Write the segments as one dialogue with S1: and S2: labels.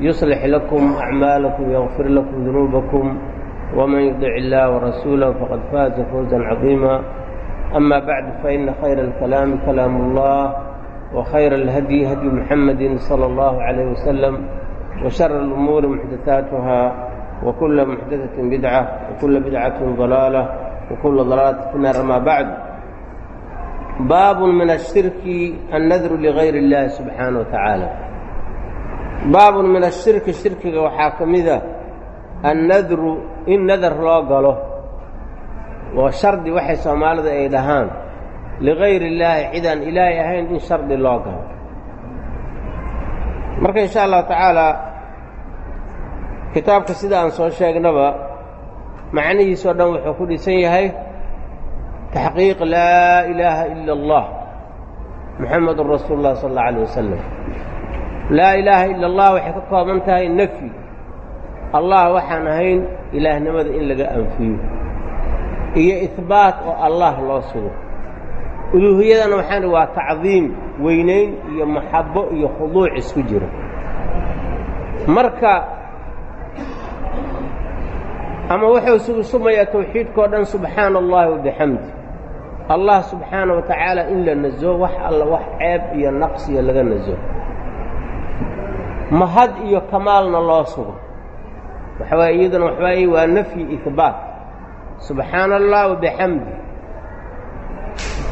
S1: يصلح لكم أعمالكم يغفر لكم ذنوبكم ومن يطع الله ورسوله فقد فاز فوزا عظيما أما بعد فإن خير الكلام كلام الله وخير الهدي هدي محمد صلى الله عليه وسلم وشر الأمور محدثاتها وكل محدثة بدعة وكل بدعة ضلالة وكل ضلالة في النار ما بعد باب من الشرك النذر لغير الله سبحانه وتعالى baabun min ashirki shirkiga waxaa ka mida annadru in nadar loo galo oo shardi waxay soomaalida ay dhahaan ligayri illaahi cidaan ilaahay ahayn in shardi loo galo. Marka insha allahu tacaalaa kitaabka sida aan soo sheegnaba macnihiisoo dhan wuxuu ku dhisan yahay taxqiiq laa ilaaha ila allah muxamedun rasuulu llah sala allau alayh wasalam laa ilaaha ila allah waxay ka kooban tahay nafyi allah waxaan ahayn ilaahnimada in laga anfiyo. Iyo ihbaat oo allah loo sugo. Uluuhiyadana waxaan waa tacdiim weynayn iyo maxabo iyo khuduuc isku jira. Marka ama wuxuu sugu sumayaa tawxiidkao dhan subxaana allahi wabixamdi allah subxaana wa tacaala in la naso wax alla wax ceeb iyo naqsiya laga naso mahad iyo kamaalna loo sugo. Waxa waay iyaduna waxawaay waa nafyi ihbaat. Subxaana allah wabixamdi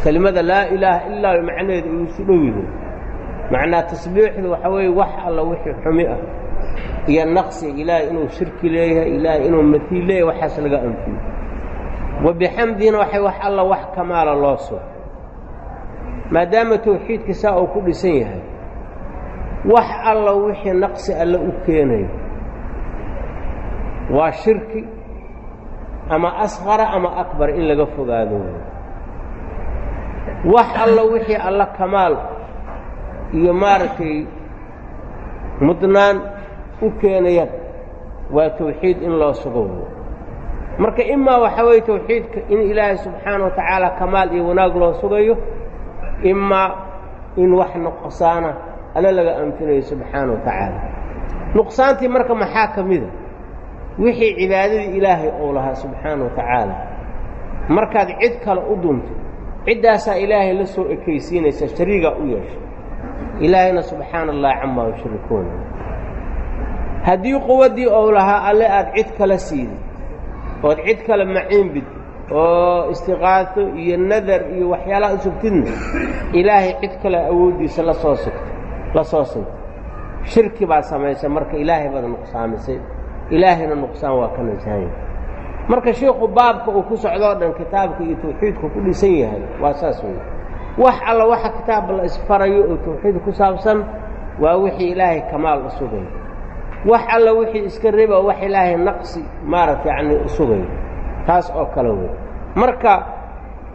S1: kelimada laa ilaaha ilaa macnaheedu ay isu dhow yihiin macnaa tasbiixdu waxa weeye wax alla wixii xumi ah. Iyo naqsiga ilaahay inuu shirki leeyahay ilaahay inuu matiil leeyahay waxaas laga anfiyo wabixamdina waxay wax alla wax kamaala loo sugo. Maadaama tawxiidka saa uu ku dhisan yahay wax alla wixii naqsi alle u keenayo waa shirki ama asqara ama akbar in laga fogaado. Wax alla wixii alla kamaal iyo maaragtay mudnaan u keenayaan waa tawxiid in loo sugo. Marka imaa waxaa weeye tawxiidka in ilaahay subxaana wa tacaala kamaal iyo wanaag loo sugayo imaa in wax nuqsaana alle laga anfinayo subxaana wa tacaala. Nuqsaantii marka maxaa ka mida wixii cibaadadii ilaahay ou lahaa subxaana wa tacaala. Markaad cid kale u dunto ciddaasaa ilaahay la soo ekaysiinaysa shariigaa u yeesha. Ilaahayna subxaana allah camaa yushrikuuna. Haddii quwaddii ou lahaa alle aad cid kala siidid ood cid kale maciinbid oo istiqaaso iyo nadar iyo waxyaalaha usugtidna ilaahay cid kale awooddiisa la soo sugta la soo sinta shirki baad samaysay marka ilaahay baad nuqsaamisay. Ilaahayna nuqsaan waa ka nasahanya marka sheikhu baabka uu ku socdoo dhan kitaabka iyo tawxiidku ku dhisan yahay waa saas wey wax alla waxa kitaab la isfarayo oo tawxiid ku saabsan waa wixii ilaahay kamaal u sugayo wax alla wixii iska reba wax ilaahay naqsi maaragta yacni u sugayo taas oo kale wey marka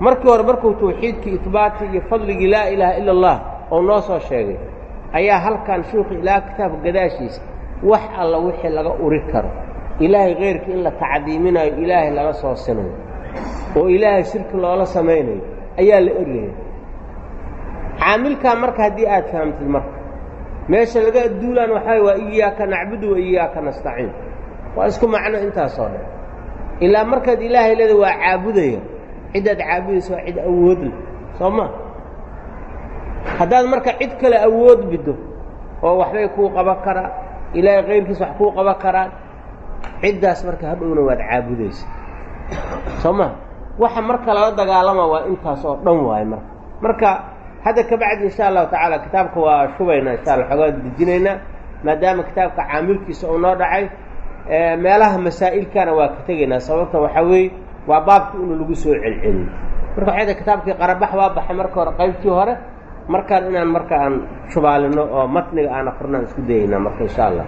S1: markii hore markuu tawxiidkii itbaatii iyo fadligii laa ilaaha ila allah oo noo soo sheegay ayaa halkan shuukhi ilaa kitaabka gadaashiisa wax alla wixii laga uri karo. Ilaahay keyrkii in la tacdiiminayo ilaahay laga soo sinayo. Oo ilaahay shirki loola samaynayo ayaa la eryaya caamilkaa marka haddii aad fahamtid marka meesha laga adduulaan waxaa waa iyaaka nacbudu wa iyaaka nastaciin. Waa isku macno intaasoo dhan. Ilaa markaad ilaahay leeda waa caabudaya. Ciddaad caabudaysa waa cid awood leh. Soo ma haddaad marka cid kale awood biddo oo waxbay kuu qaban karaan ilaahay kayrkiis wax kuu qaban karaan ciddaas marka hadhowna waad caabudaysa soo ma waxa marka lala dagaalama waa intaas oo dhan waayo marka. Marka hadda kabacdi insha allahu tacaala kitaabka waa shubaynaa insha alla xoogaa dejinaynaa maadaama kitaabka caamilkiisa uu noo dhacay meelaha masaa'ilkana waa ka tegaynaa. Sababta waxaa weeye waa baabkii inu lagu soo celceliyo marka waxay kitaabkii qarabax waa baxay marka hore qaybtii hore markaan inaan marka aan shubaalino oo matniga aan akrino aan isku dayaynaa marka insha allah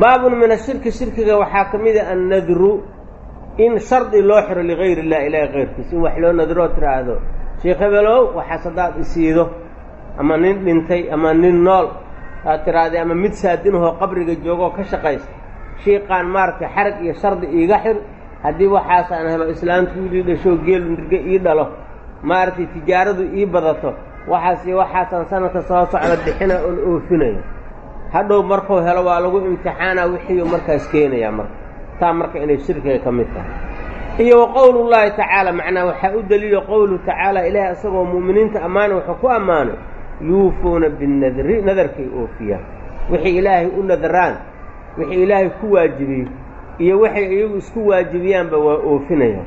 S1: baabun min ashirki shirkiga waxaa ka mid a annadru in shardi loo xiro ligayr illah ilaahi kayrkiisa in wax loo nadroo tiraahdo sheekh hebelow waxaas haddaad isiido ama nin dhintay ama nin nool aad tirahdee ama mid saadinahoo qabriga joogoo ka shaqaysta shiiqaan maaragtay xarag iyo shardi iiga xir. Haddii waxaas aan helo islaamtu wiilii dhashoo geelu nirge ii dhalo maaragtay tijaaradu ii badato waxaas iyo waxaasaan sanadka soo socda bixina oon oofinayo. Hadhow markuu helo waa lagu imtixaanaa wixiiuu markaas keenayaa marka. Taa marka inay shirkiga ka mid tahay. Iyo wa qowlullaahi tacaala macnaa waxaa u daliilo qowluhu tacaala ilaahay isagoo mu'miniinta ammaana wuxuu ku ammaanay yuufuuna binnadri nadarkay oofiyaan. Wixii ilaahay u nadaraan wixii ilaahay ku waajibiyey iyo waxay iyagu isku waajibiyaanba waa oofinayaan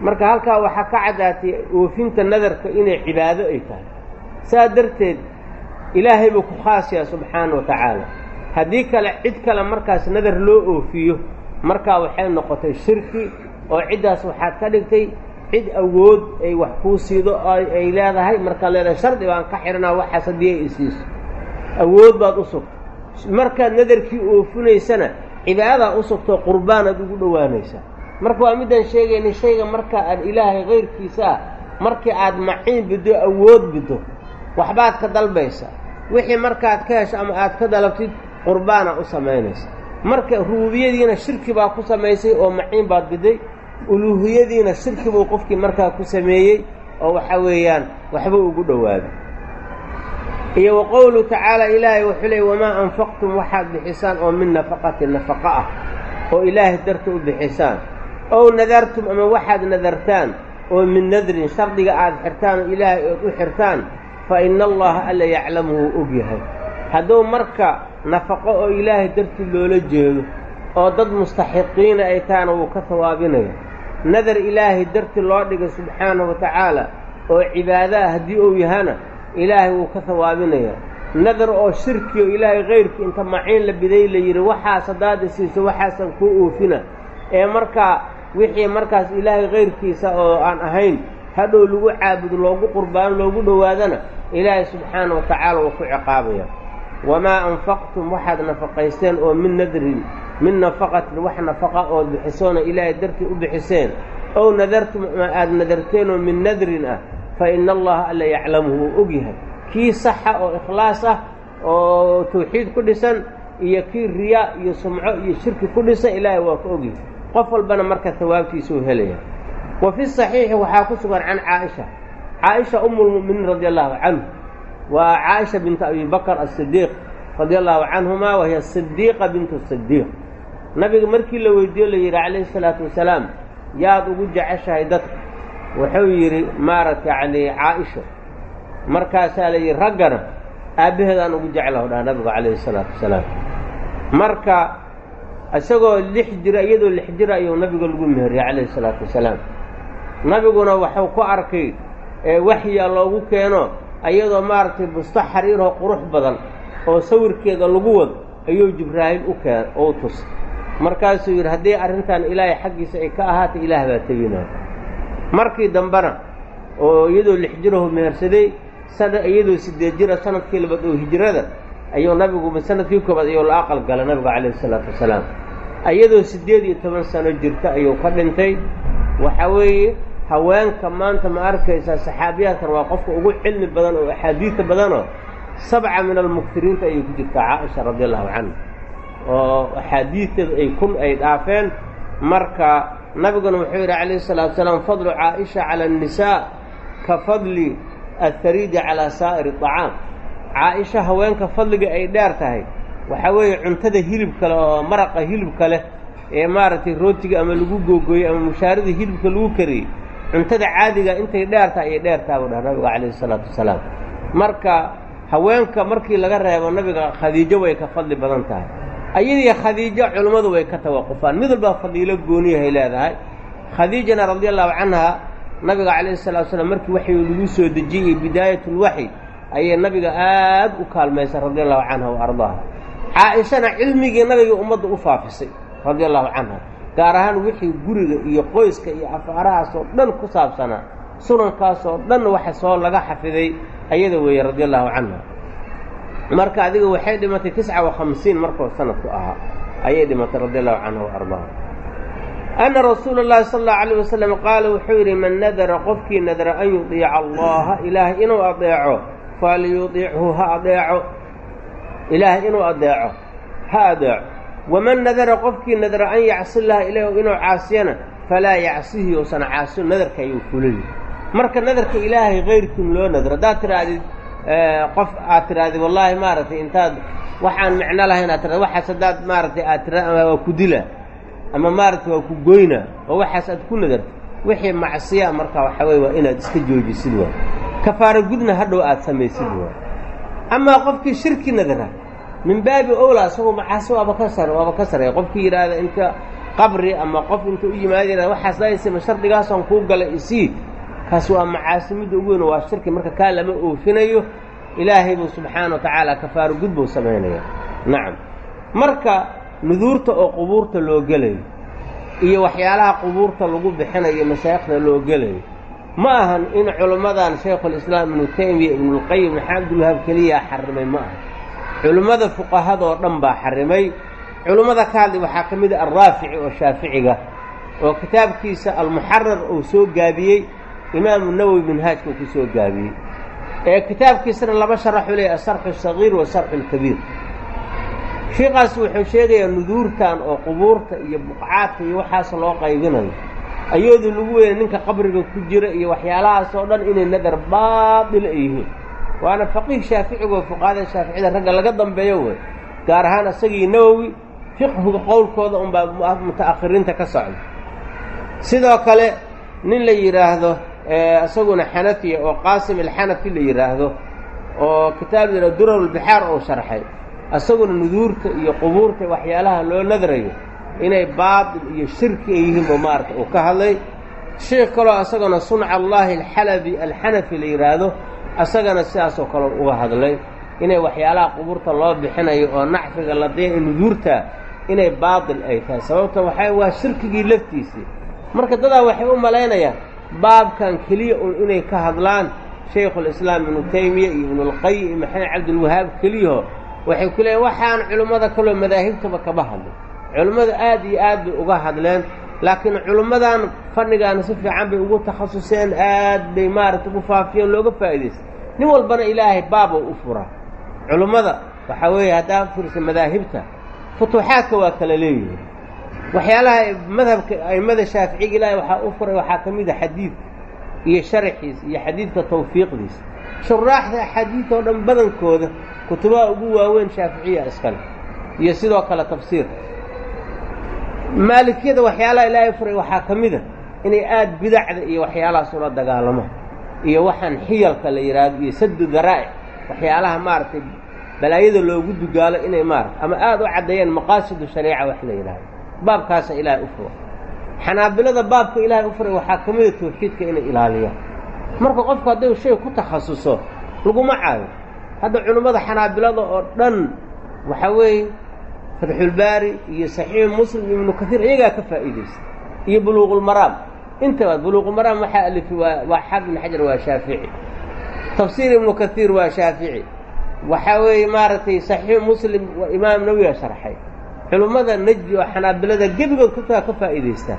S1: marka halkaa waxaa ka caddaatay oofinta nadarka inay cibaado ay tahay. Saa darteed ilaahay buu ku khaas yahay subxaana wa tacaala. Haddii kale cid kale markaas nadar loo oofiyo markaa waxay noqotay shirki oo ciddaas waxaad ka dhigtay cid awood ay wax kuu siido ay leedahay. Markaad leedahay shardi baan ka xidhanaa waxaas haddii ay isiiso. Awood baad u sugtay markaad nadarkii oofinaysana cibaadadaa u sugtoo qurbaanaad ugu dhowaanaysaa marka waa middaan sheegaynay shayga marka aad ilaahay kayrkiisa markii aad maciin biddo awood biddo waxbaad ka dalbaysaa. Wixii markaad ka hesho ama aad ka dalabtid qurbaana u samaynaysa. Marka rubuubiyadiina shirki baa ku samaysay oo maciin baad biday uluuhiyadiina shirki buu qofkii markaa ku sameeyey oo waxa weeyaan waxba ugu dhowaaday iyo wa qowluhu tacaala ilaahay wuxuu leey wamaa anfaqtum waxaad bixisaan oo min nafaqatin nafaqa ah oo ilaahay darta u bixisaan ow nadartum ama waxaad nadartaan oo min nadrin shardiga aad xirtaan oo ilaahay ood u xirtaan fa ina allaha alla yaclamu wuu og yahay. Hadduu marka nafaqo oo ilaahay dartii loola jeedo oo dad mustaxiqiina ay tahana wuu ka hawaabinaya nadar ilaahay darti loo dhigay subxaanahu wa tacaala oo cibaadaah haddii uu yahana ilaahay wuu ka hawaabinayaa nadar oo shirki oo ilaahay kayrkii inta maciin la biday la yidhi waxaas haddaad isiiso waxaasan kuu oofina ee markaa wixii markaas ilaahay kayrkiisa oo aan ahayn hadhow lagu caabudo loogu qurbaan loogu dhowaadana ilaahay subxaana wa tacaala wuu ku ciqaabaya. Wamaa anfaqtum waxaad nafaqaysteen oo min nadrin min nafaqatin wax nafaqa ood bixisoona ilaahay dartii u bixiseen. Ow nadartum ama aad nadarteenoo min nadrin ah fa ina allaha alla yaclamuhu wuu og yahay. Kii saxa oo ikhlaas ah oo tawxiid ku dhisan iyo kii riyaa iyo sumco iyo shirki ku dhisan ilaahay waa ka ogyahay qof walbana marka hawaabtiisuu helaya. Wa fi saxiixi waxaa ku sugan can caaisha. Caaisha umulmu'miniin radi allahu canhu. Waa caaisha bintu abi bakr asidiiq radia allahu canhuma wahiya sidiiqa bintu sidiiq nabiga markii la weydiiyo la yidhi calayhi salaatu wasalaam yaad ugu jeceshahay dadka. Wuxuu yidhi maaragta yacni caaisha markaasaa la yidhi raggana aabbaheedaan ugu jeclahu dhaha nabigu calayhi salaatu wasalaam marka isagoo lix jira iyadoo lix jira ayuu nabiga lagu meheriyey calayhi salaatu wasalaam. Nabiguna waxuu ku arkay waxyaa loogu keeno iyadoo maaragtay busto xariiroo qurux badan oo sawirkeeda lagu wad ayuu jibraa'iil u keen ou tus. Markaasuu yidhi haddii arrintan ilaahay xaggiisa ay ka ahaatay ilaah baa tebinaya markii dambena oo iyadoo lix jirahu mehersaday sana iyadoo siddeed jira sannadkii labaad oo hijrada ayuu nabigu sannadkii koobaad ayuu la aqal galay nabigu calayhi isalaatu wasalaam. Iyadoo siddeed iyo toban sano jirta ayuu ka dhintay. Waxa weeye haweenka maanta ma arkaysaa saxaabiyaadkan waa qofka ugu cilmi badan oo axaadiida badanoo sabca min almuktiriinta ayay ku jirtaa caaisha radi allahu canha. Oo axaadiidteedu ay kun ay dhaafeen. Marka nabiguna wuxuu yidhi calayhi salaatu wasalaam fadlu caaisha cala annisaa ka fadli athariidi calaa saa'iri acaam caaisha haweenka fadliga ay dheer tahay. Waxaa weeye cuntada hilibka leh oo maraqa hilibka leh ee maaragtay rootiga ama lagu googooyey ama mushaarada hilibka lagu kariyey cuntada caadiga intay dheer tahay ayay dheer taha buu dhaha nabiga calayhi salaatu wasalaam. Marka haweenka markii laga reebo nabiga khadiijo way ka fadli badan tahay. Ayadii khadiijo culummadu way ka tawaqufaan. Mid walba fadiilo gooniyahay leedahay. Khadiijana radi allahu canha nabiga calayhi salatu wasalaam markii waxii lagu soo dejiyey iyo bidaayatulwaxyi ayay nabiga aad u kaalmaysay radi allahu canha wa ardaaha caa-ishana cilmigii nabigii ummadda u faafisay radi allahu canha gaar ahaan wixii guriga iyo qoyska iyo afaarahaasoo dhan ku saabsanaa sunankaasoo dhan waxa soo laga xafiday ayada weeye radi allahu canha marka adiga waxay dhimatay tisca wa khamsiin markuu sanadku ahaa ayay dhimatay radi allahu canhu ardaa ana rasuula اllahi sala allahu alayh wasalam qaala wuxuu yidhi man nadara qofkii nadara an yudiica allaha ilaahay inuu adeeco falyudichu ha adeeco ilaahay inuu adeeco ha adeeco waman nadara qofkii nadara an yacsi llaha ilah inuu caasiyana falaa yacsihi uusan caasiyo nadarka ayuu fulin marka nadarka ilaahay kayrkiin loo nadro haddaad tidhaahdid qof aad tidhaahdid wallaahi maaragtay intaad waxaan micno lahayn aad tirahd waxaas haddaad maaragtay aad tira ama waa ku dila ama maaragtay waa ku goyna oo waxaas aad ku nadarto wixii macsiya marka waxaa weye waa inaad iska joojisid waay. Kafaaro gudna hadhow aad samaysid waay. Amaa qofkii shirki nadara min baabi owla isagoo macaasi waaba ka sar waaba ka sarey qofkii yidhaahda inta qabri ama qof inta u yimaada yihahda waxaas daysama shardigaasaan kuu galay isii. Kaas waa macaasi midda ugu weyn waa shirki marka kaa lama oofinayo. Ilaahay buu subxaana wa tacaala kafaaro gud buu samaynaya nacam marka nuduurta oo qubuurta loo gelayo iyo waxyaalaha qubuurta lagu bixinayo mashaayikhda loo gelayo. Ma ahan in culimmadan shaykhulislaam ibnu taymiya ibnulqayim maxaa abdulwahaab keliyaa xarimay ma aha culimmada fuqahadoo dhan baa xarimay. Culimmada ka hadlay waxaa ka mid a alraafici oo shaaficiga oo kitaabkiisa almuxarar uu soo gaabiyey imaamu nawowi minhaajka uu ku soo gaabiyey. Ee kitaabkiisana laba sharaxuu leeyahy asarxu asagiir wasarxu alkabiir shiikaas wuxuu sheegayaa nuduurtan oo qubuurta iyo buqcaadka iyo waxaas loo qaybinayo. Ayoodu lagu weynay ninka qabriga ku jira iyo waxyaalahaas oo dhan inay nadar baadil ay yihiin. Waana faqiih shaaficigoo fuqahada shaaficida ragga laga dambeeyo wey gaar ahaan isagii nawowi fiqhiga qowlkooda unbaa muta'akhiriinta ka socda. Sidoo kale nin la yidhaahdo isaguna xanafiya oo qaasim alxanafi la yidhaahdo oo kitaab yidha durarulbixaar oo sharxay isaguna nuduurta iyo qubuurta waxyaalaha loo nadrayo inay baatil iyo shirki ay yihiin buu maarata uu ka hadlay. Sheikh kaloo isagana sunca allaahi alxalabi alxanafi la yidhaahdo isagana sidaasoo kale uga hadlay. Inay waxyaalaha qubuurta loo bixinayo oo nacfiga la daya nuduurta inay baatil ay tahay. Sababta waxaa waa shirkigii laftiisii marka dadaa waxay u malaynayaan baabkan keliya un inay ka hadlaan shaykhulislaam ibnu taymiya iyo ibnulqayim maxamed cabdilwahaab keliyaho waxay ku leeyiin waxaan culimmada kaloo madaahibtaba kaba hadlin. Culimmadu aad iyo aad bay uga hadleen laakiin culimmadan fannigaana si fiican bay ugu takhasuseen aad bay maaragta ugu faafiyeen looga faa'idaystay nin walbana ilaahay baabou u furaa. Culimmada waxaa weeye haddaa firsa madaahibta futuuxaadka waa kala leeyihiin waxyaalaha madhabka a'immada shaaficiga ilaahay waxaa u furay waxaa ka mid a xadiidka iyo sharaxiisa iyo xadiidka tawfiiqdiisa shuraaxda axaadiid oo dhan badankooda kutubaha ugu waaweyn shaaficiya iskale iyo sidoo kale tafsiirka maalikiyada waxyaalaha ilaahay furay waxaa ka mid a inay aad bidacda iyo waxyaalahaas ula dagaalamaan iyo waxaan xiyalka la yidhaahdo iyo sadu daraa'ic waxyaalaha maaragtay balaayada loogu dugaalo inay maarata ama aad u caddeeyaan maqaasidu shariica wax la yidhaahdo baabkaasa ilaahay u fura xanaabilada baabka ilaahay u furay waxaa ka mida tawxiidka inay ilaaliyaan marka qofku hadday shay ku takhasuso laguma caayo. Hadda culimmada xanaabilada oo dhan waxaa weeye fatxulbaari iyo saxiixu muslim ibnu kaiir iyagaa ka faa'iidaysta. Iyo buluuqulmaraam intabaad buluuqulmaraam waxaa alifi waa waa xaafid ibn xajar waa shaafici. Tafsiir ibnu kaiir waa shaafici. Waxaa weeye maaragtay saxiixu muslim waa imaam nawiga sharxay culummada neji oo xanaabilada gebigood kutaa ka faa'iidaystaan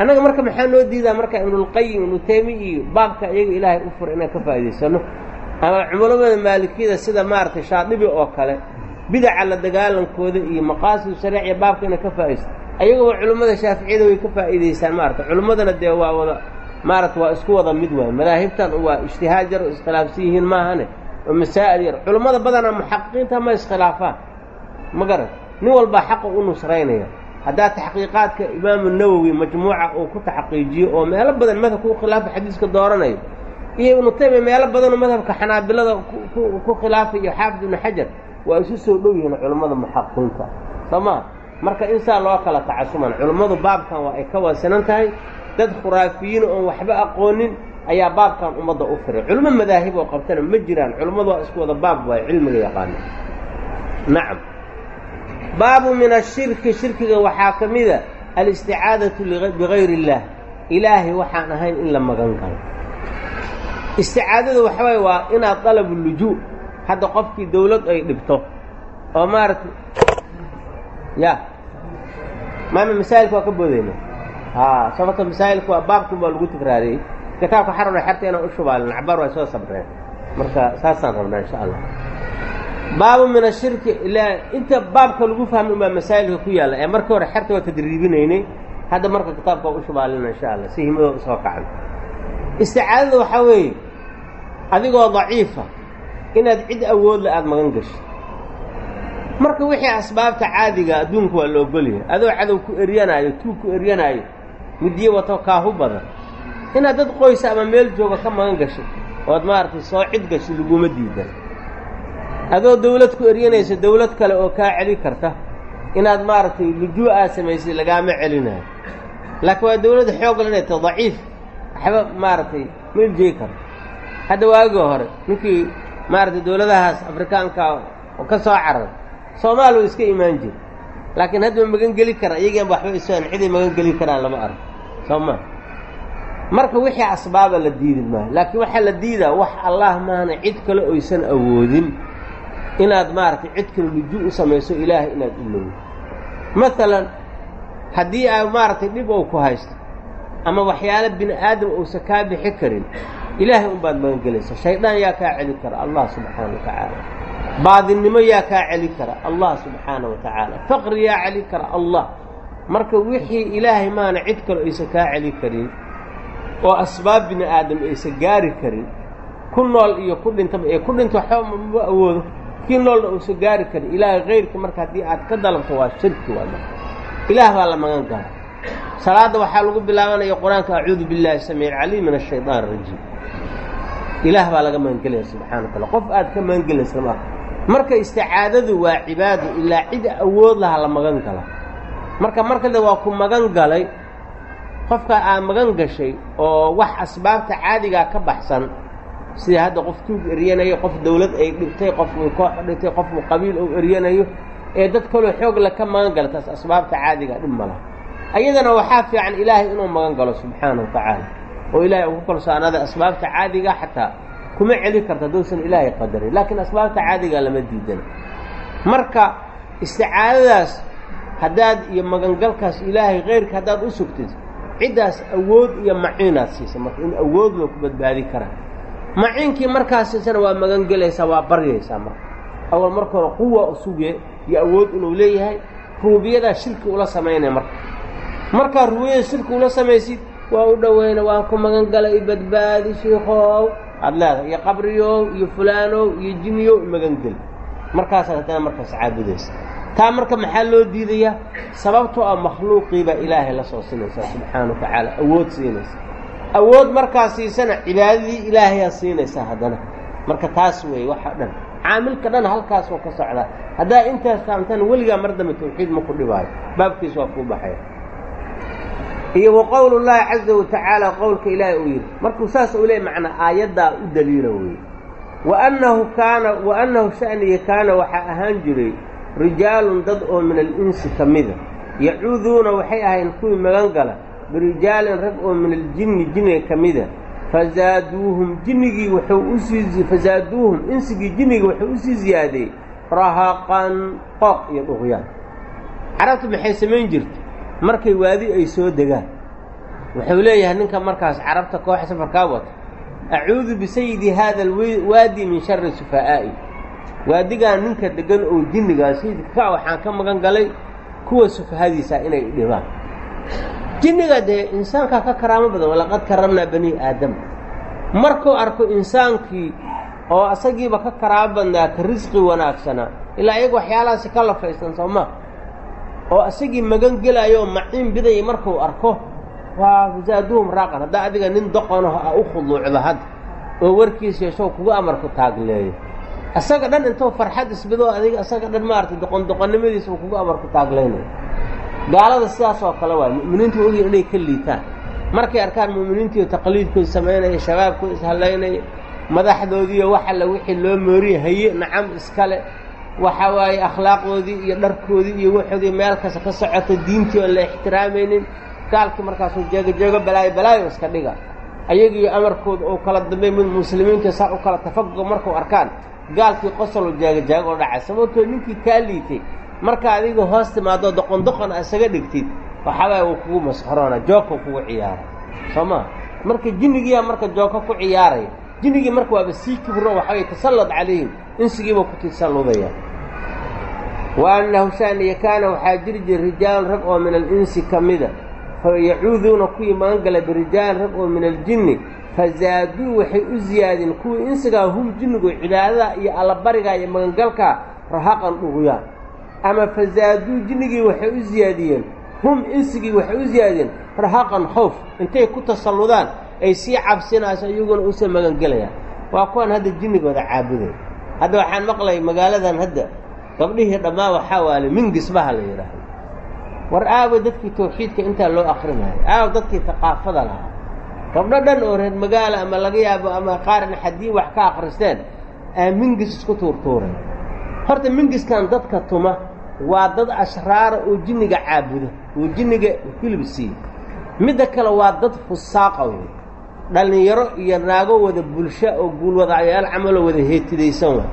S1: annaga marka maxaa noo diidaa marka ibnulqayim ibnu taymi iyo baabka iyaga ilaahay u fura inaan ka faa'idaysano ama culamada maalikiyada sida maaragtay shaadibi oo kale bidaca la dagaalankooda iyo maqaasid shariiciya baabka inay ka faa'iidaysto ayagoo culimmada shaaficiyada way ka faa'iidaystaan maarata culimmadana dee waa wada maarata waa isku wada mid waay. Madaahibtan waa ijtihaad yar oo iskhilaafsan yihiin maahane oo masaa'il yar. Culimmada badanaa muxaqiqiinta ma iskhilaafaan. Ma garan? Nin walbaa xaqa u nusraynaya haddaa taxqiiqaadka imaamu nawowi majmuuca uu ku taxqiijiyo oo meelo badan madhabka u khilaafa xadiiska dooranayo iyo ibnu taymiya meelo badanoo madhabka xanaabilada ku khilaafay iyo xaafid ibnu xajar waa isu soo dhow yihiin culammada muxaqiqiinta soo maa marka insaa loo kala tacasuman culummadu baabkan waa ay ka waasinan tahay dad khuraafiyiin oon waxba aqoonin ayaa baabkan ummadda u firay. Culimo madaahib oo qabtana ma jiraan culummadu waa isku wada baab waay cilmiga yaqaana. Nacam baabu min ashirki shirkiga waxaa ka mida alisticaadatu bigayri illaah ilaahay waxaan ahayn in la magan galo isticaadadu waxa waa inaad dalabu lujuu hadda qofkii dawlad ay dhibto. Oo maaragtay ya. Maama masaa'ilka waa ka boodayna haa sababta masaa'ilka waa baabkun baa lagu tikraariyey kitaabka xarabna xerta inaan u shubaalin cabaar waa soo sabreen. Marka saasaan rabnaa insha allah baabu min ashirki ilaa inta baabka lagu fahmay unbaa masaa'ilka ku yaalla. Ee markii hore xerta waa tadriibinaynay hadda marka kitaabka waa u shubaalina insha allah si himadooda u soo kacan isticaadada waxaa weeye adigoo daciifa inaad cid awoodle aada magan gasho. Marka wixii asbaabta caadiga adduunka waa la ogolyahay adoo cadow ku eryanaayo tuug ku eryanaayo midiyo wato kaahu badan inaad dad qoysa ama meel jooga ka magan gashay ood maaragtay soo cid gashay laguma diidan adoo dawlad ku eryanaysa dawlad kale oo kaa celi karta inaad maaragtay lujuu aad samaysay lagaama celinayo laakiin waa dawladda xoog la inay tahay daciif waxba maaragtay ma iljeegi karto hadda waagii hore ninkii maaragtay dawladahaas afrikaanka oo ka soo carar soomaali wa iska imaan jira laakiin hadda ma magan geli kara iyagianba waxba isaan ciday magan geli karaan lama arko soo ma. Marka wixii asbaaba la diidi maayo laakiin waxaa la diidaa wax allah maahana cid kale oysan awoodin inaad maaragtay cid kale luju u samayso ilaahay inaad ilowdo maalan haddii aa maaragtay dhib ou ku haysto ama waxyaalo bini aadam uusan kaa bixi karin ilaahay unbaad magan gelaysa shaydaan yaa kaa celi kara allah subxaana wa tacaala. Baadinnimo yaa kaa celi kara allah subxaana wa tacaala. Faqri yaa celi kara allah. Marka wixii ilaahay maana cid kale aysan kaa celi karin oo asbaab bini aadam aysan gaari karin ku nool iyo ku dhintaba ee ku dhinta waxba mama awoodo kii noolna uusan gaari karin. Ilaahay kayrka marka haddii aad ka dalabto waa shirki waa marka ilaah baa la magan gala salaadda waxaa lagu bilaabanaya qur'aanka acuudu billahi samiic caliim min ashayطaan arajiim ilaah baa laga magangelaya subxana wa taala qof aad ka magangelaysa ma marka isticaadadu waa cibaado ilaa cid awood laha la magan gala marka markada waa ku magan galay qofka aad magan gashay oo wax asbaabta caadigaa ka baxsan sida hadda qof tuug eryanayo qof dawlad ay dhibtay qof koox dhigtay qof qabiil uu eryanayo ee dad kaloo xoog la ka magan gala taas asbaabta caadiga dhib ma laha. Ayadana waxaa fiican ilaahay inuu magan galo subxaana wa tacaala. Oo ilaahay ugu kalsoonada asbaabta caadiga xataa kuma celi karta hadduusan ilaahay qadarin. Laakiin asbaabta caadiga lama diidana marka isticaadadaas haddaad iyo magangalkaas ilaahay keyrka haddaad u sugtid ciddaas awood iyo maciinaad siisa. Marka in awood loo ku badbaadi karaa maciinkii markaas siisana waa magan gelaysaa waa baryaysaa marka. Awal marka hore quwa suge iyo awood inuu leeyahay ruubiyadaa shirki ula samaynaya marka. Markaa ruubiyada shirki ula samaysid waa u dhoweyna waan ku magan galay badbaadi shiikow aad leedahay iyo qabriyow iyo fulaanow iyo jiniyow magangeli markaasaad haddana markaas caabudaysa. Taa marka maxaa loo diidayaa? Sababtoo ah makhluuqii baa ilaahay la soo sinaysaa subxaana wa tacaala awood siinaysa awood markaa siisana cibaadadii ilaahayaa siinaysaa haddana. Marka taas weeye waxa dhan. Caamilka dhan halkaas oo ka socdaa haddaa intaas fahamtaan weligaa mar dambe tawxiid ma ku dhibaayo. Baabkiis waa kuu baxaya iyo wa qowlu llaahi caza watacaala qowlka ilaahay uu yidhi. Markuu saas uu leey macnaa aayaddaa u daliila weeye wa kaana wa annahu sha'niga kaana waxaa ahaan jiray rijaalun dad oo min alinsi ka mida yacuuduuna waxay ahayn kuwii magan gala birijaalin rag oo min aljinni jinniga ka mida fazaaduuhum jinnigii wuxuu u sii fazaaduuhum insigii jinnigii wuxuu u sii ziyaadeeyey rahaqan qooq iyo dhuqyaan. Carabtu maxay samayn jirta markay waadi ay soo degaan. Wuxuu leeyahay ninka markaas carabta kooxa safarkaa wata acuudu bisayidi haada alwaadi min shari sufaa'aa'i waadigaan ninka degan oo jinnigaa sayidka ka waxaan ka magan galay kuwa sufahadiisa inay dhibaan jinniga dee insaankaa ka karaamo badan walaqad karamnaa bani aadam. Markuu arko insaankii oo asagiiba ka karaamo badnaa ka risqi wanaagsanaa ilaa iyaga waxyaalahaasi ka lafaysan soo ma. Oo asagii magan gelaayo maciin bidaya markuu arko waa zaaduhum raaqan haddaa adiga nin doqonaho a u khuduucdo hadda oo warkiis yeeshow kugu amarku taagleeyo. Asaga dhan intuu farxad isbidoo adiga asaga dhan maaragtay doqon doqonnimadiisa uu kugu amarku taaglaynayo gaalada sidaas oo kale waay mu'miniintu ogyihiin inay ka liitaan. Markay arkaan mu'miniintiiyo taqliidkooda samaynaya shabaabkooda ishallaynaya madaxdoodiiyo wax alle wixii loo mooriya haye nacam iskale waxa waaye akhlaaqoodii iyo dharkoodii iyo waxoodii meel kasta ka socota diintii oon la ixtiraamaynin gaalkii markaasuu jeego-jeego balaayo balaayo iska dhiga ayagiiyo amarkooda oo kala dambay mid muslimiinta saa u kala tafaguga markuu arkaan gaalkii qosolu jeego-jeego u dhacay. Sababtoo ninkii kaa liitay marka adiga hoos timaadoo doqon doqon a isaga dhigtid waxaabaa uu kugu masxaroona jooka kugu ciyaara. Soo ma marka jinnigiiyaa marka jooka ku ciyaaraya jinnigii marka waaba sii kibro waxaway tasallad calayhim insigiiba ku tasalludaya wa annahu shaaniya kaana waxaa jiri jira rijaalun rag oo min alinsi ka mida yacuuduuna kuwii magangala birijaalin rag oo min aljinni fazaaduu waxay u ziyaadeen kuwii insigaa hum jinnigu cibaadada iyo allabarigaa iyo magangalkaa rahaqan dhuguyaan ama fazaaduu jinnigii waxay u ziyaadiyeen. Hum insigii waxay u ziyaadiyeen. Rahaqan khowf intay ku tasalludaan ay sii cabsinayso iyaguna usa magangelayaan. Waa kuwan hadda jinnigooda caabuday hadda waxaan maqlay magaaladan hadda gabdhihii dhammaan waxaa waale mingisbaha la yidhaahdo war aawa dadkii tawxiidka intaa loo akrinaayo aawa dadkii haqaafada lahaa. Gabdho dhan oo reer magaala ama laga yaabo ama qaarna xadiin wax ka akristeen aa mingis isku tuurtuuray horta mingiskan dadka tuma waa dad ashraara oo jinniga caabuda oo jinniga hilib siiya midda kale waa dad fusaaqa wey dhallinyaro iyo naago wada bulsho oo guulwadayaal camaloo wada heetidaysan waay.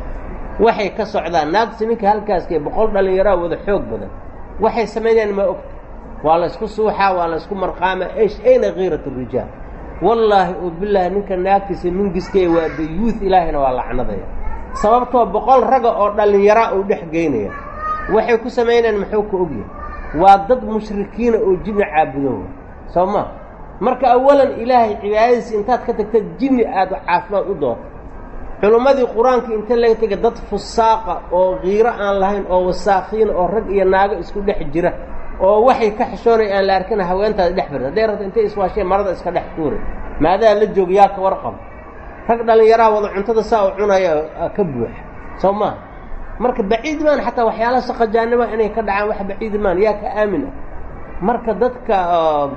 S1: Waxay ka socdaan. Naagsi ninka halkaaskee boqol dhallinyaroa wada xoog badan. Waxay samaynayaan ma ogta. Waa la ysku suuxaa waa la ysku marqaama. Esh ayna kiirat rijaal. Wallaahi oo bilaahi ninka naagtiisa mingiskee waa dayuuth ilaahayna waa lacnadaya sababtoo boqol raga oo dhallinyaraa uu dhex geynaya waxay ku samaynayaan muxuu ka ogyahay? Waa dad mushrikiina oo jinni caabudo soo ma? Marka awalan ilaahay cibaadadiisa intaad ka tagtad jinni aada caafimaad u doonto culummadii qur'aanka inta laga tega dad fusaaqa oo kiiro aan lahayn oo wasaakiina oo rag iyo naago isku dhex jira oo waxay ka xishoonay aan la arkina haweentaada dhex barta hadday rabto intay iswaasheen marada iska dhex tuuray maadaa la jooga yaa ka warqab rag dhallinyaraha wada cuntada saa u cunaya ka buuxa. Soo maaha marka baciid maan xataa waxyaalaha saqajaanima inay ka dhacaan wax baciid maan yaa ka aamin ah marka dadka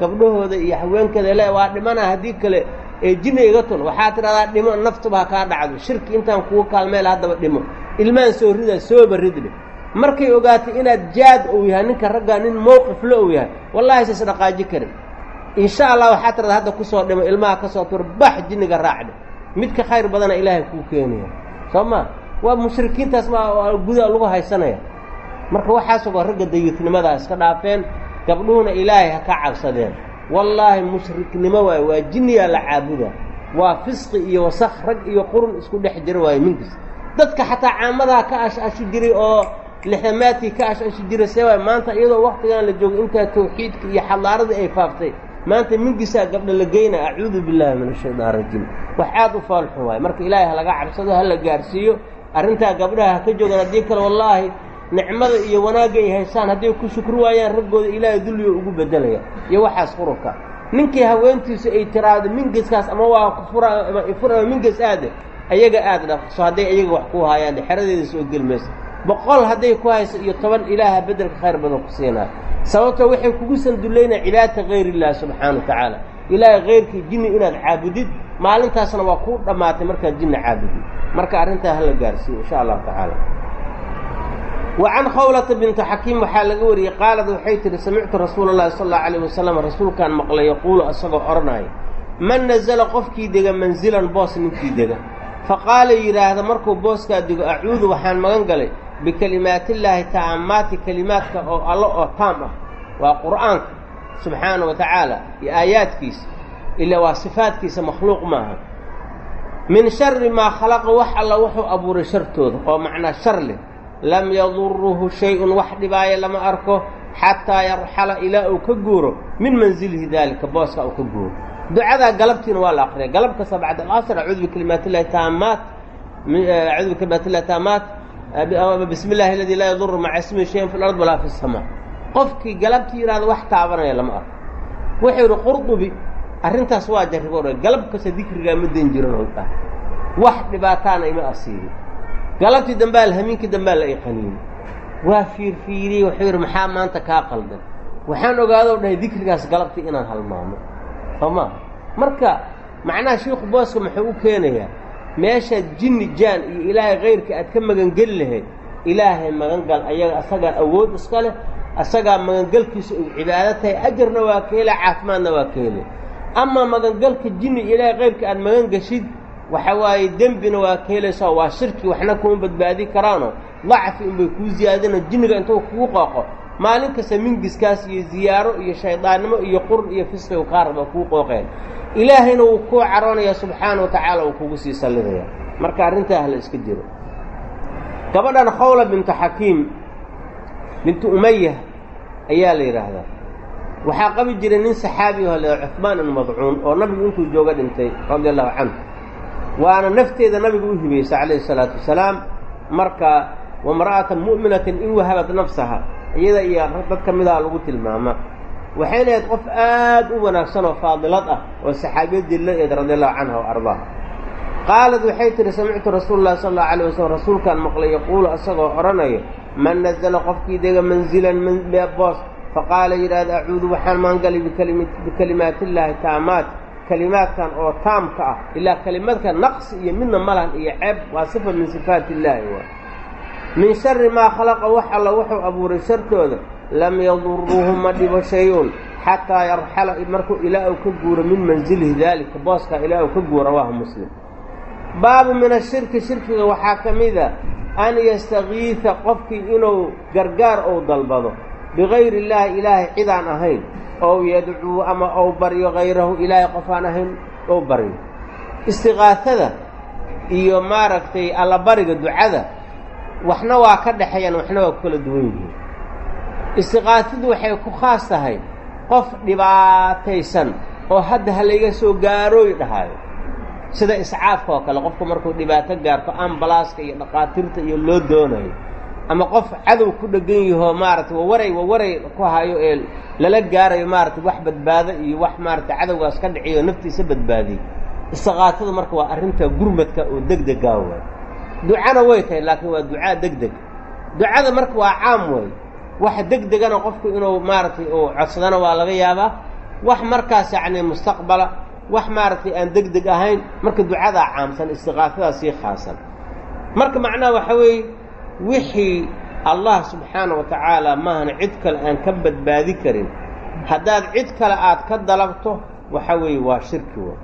S1: gabdhahooda iyo haweenkeeda le waa dhimana haddii kale ee jinni iga tun. Waxaa tidhahdaa dhimo naftuba ha kaa dhacdo. Shirki intaan kugu kaalmeel haddaba dhimo. Ilmaan soo rida sooba ridle markay ogaatay inaad jaad ou yahay ninka raggaa nin mowqif la ou yahay wallahi sa isdhaqaaji karin. Insha allah waxaa tirada hadda ku soo dhimo ilmaha ka soo tur bax jinniga raacdhe midka khayr badana ilaahay kuu keenaya. Soo ma waa mushrikiintaas ma gudaa lagu haysanaya. Marka waxaasugoo ragga dayuutnimadaa iska dhaafeen gabdhuhuna ilaahay ha ka cabsadeen. Wallaahi mushriknimo waaye waa jinniyaa la caabuda. Waa fisqi iyo wasakh rag iyo qurun isku dhex jira waaye minkis dadka xataa caamadaa ka ash-ashi jiray oo lixdamaadkii ka ash-ashi jiray see waay maanta iyadoo waktigan la joogo intaa tawxiidka iyo xadaaradii ay faaftay maanta mingisaa gabdha la geynaa acuudu billaahi min ashaytaan rajiim. Wax aad u faalxun waaye marka ilaahay ha laga cabsado ha la gaarsiiyo arrintaa gabdhaha ha ka joogaan haddii kale wallaahi nicmada iyo wanaagga ay haysaan hadday ku shukri waayaan raggooda ilaahay dulliga ugu beddelaya. Iyo waxaas qurunka ninkii haweentiisu ay tiraahdo mingiskaas ama waa kufura ama ifur ama mingas aade ayaga aada dhaqso hadday ayaga wax ku haayaan xeradeeda soo geli maysa boqol hadday ku hayso iyo toban ilaaha beddelka khayr badan ku siinaa sababtoo waxay kugu sandullaynaa cibaadata hayr illahi subxaana wa tacaala. Ilaahay kayrkii jinni inaad caabudid maalintaasna waa kuu dhammaatay markaad jinni caabudid. Marka arrintaa hala gaarsiiyo insha allahu tacaala. Wa can khawlata bintu xakiim waxaa laga wariyey qaalad waxay tihi samictu rasuula اllahi sal allau alayh wasalam rasuulkaan maqlay yaquulu isagoo odhanaya man nazala qofkii dega manzilan boos ninkii dega faqaala yidhaahda markuu booskaa dego acuudu waxaan magan galay bikelimaatillaahi ta'ammaati kelimaadka oo allo oo taam ah. Waa qur'aanka subxaana wa tacaala iyo aayaadkiisa ilaa waa sifaadkiisa makhluuq maaha. Min shari maa khalaqa wax alla wuxuu abuuray shartooda oo macnaa shar leh. Lam yaduruhu shay-un wax dhibaaya lama arko xataa yarxala ilaa uu ka guuro. Min manzilihi daalika booska uu ka guuro. Ducadaa galabtiina waa la aqriya galab kasta bacd alasr acuudu bikalimaat illahi taamaat acuudu bikalimaat illahi taamaat bismi illaahi aladii laa yaduru maca ismihi shayan fi lard walaa fi samaa qofkii galabtii yidhahda wax taabanaya lama arko. Wuxuu yidhi qurdubi arrintaas waa jarribo dha galab kasta dikrigaa ma dan jiran oo ah wax dhibaataana ima asiibin galabtii dambaal hamiinkii dambaa la iqaniinay waa fiirfiiriyey wuxuu yidhi maxaa maanta kaa qaldan? Waxaan ogaadoo dhahay dikrigaas galabtii inaan halmaamo. Soo maa marka macnaha shiikhu booska muxuu u keenayaa meeshaad jinni jaan iyo ilaahay kayrka aad ka magangeli lahayd ilaahay magangal ayaga asagaa awood iska leh asagaa magangelkiisa uu cibaado tahay ajarna waa ka hele caafimaadna waa ka hele amaa magangalka jinni ilaahay kayrka aad magan geshid waxa waaye dembina waa ka helaysaa waa shirki waxna kuma badbaadi karaano dacfi unbay kuu ziyaadina jinniga intuu kugu qooqo maalin kasta mingiskaas iyo ziyaaro iyo shaydaannimo iyo qurun iyo fisqiga qaar baa kuu qooqeen ilaahayna wuu kuu caroonaya subxaana wa tacaala uu kugu sii sallidaya marka arrintaa hala iska jiro gabadhan khawla bintu xakiim bintu umaya ayaa la yidhaahdaa. Waxaa qabi jiray nin saxaabi aho la cuhmaan ibnu madcuun oo nabigu intuu jooga dhintay radia allahu canhu. Waana nafteeda nabigu u hibaysa calayhi salaatu wasalaam marka wamra'atan mu'minatin in wahabat nafsaha. Iyada iyo dad ka midaha lagu tilmaama waxay lahayd qof aad u wanaagsan oo faadilad ah oo saxaabiyadii la eed radi allahu canha wa ardaaha qaalad waxay tihi samictu rasuulu llahi sala allau alayh wasalam rasuulkaan maqlay yaquulu asagoo odhanayo man nazala qofkii dega manzilan boos faqaala yidhaahda acuudu waxaan maangalay bikalimaatillaahi taamaat kelimaadkan oo taamka ah ilaa kelimadka naqsi iyo midna malan iyo ceeb waa sifa min sifaati illaahi waa min shari maa khalaqa wax alla wuxuu abuuray shartooda lam yaduruuhu ma dhibo shay-un xataa yarxala markuu ilaa uu ka guuro min manzilihi daalika booskaa ilaa uu ka guuro rawaahu muslim. Baabu min ashirki shirkiga waxaa ka mida an yastakiida qofkii inuu gargaar ou dalbado. Bigayri illaahi ilaahay cidaan ahayn ow yadcuu ama ou baryo hayrahu ilaahay qof aan ahayn ou baryo. Istiqaasada iyo maaragtay allabariga ducada waxna waa ka dhexeeyaan waxna waa ku kala duwan yihiin istiqaasadu waxay ku khaas tahay qof dhibaataysan oo hadda ha layga soo gaarooy dhahaayo sida iscaafka oo kale qofku markuu dhibaato gaarto ambalaaska iyo dhaqaatiirta iyo loo doonayo ama qof cadow ku dhegan yahoo maaragtay wawaray wawaray ku hayo ee lala gaarayo maaragtay wax badbaado iyo wax maaragtay cadowgaas ka dhiciyo naftiisa badbaadiyey istiqaasada marka waa arrinta gurmadka oo degdegaa waay. Ducana way tahay laakiin waa ducaa degdeg. Ducada marka waa caam way wax degdegana qofku inuu maaragtay uu codsadana waa laga yaabaa. Wax markaas yacni mustaqbala wax maaragtay aan degdeg ahayn marka ducadaa caamsan istiqaasadaa sii khaasan. Marka macnaha waxa weeye wixii allah subxaana wa tacaala maahana cid kale aan ka badbaadi karin haddaad cid kale aad ka dalabto waxa weeye waa shirki wa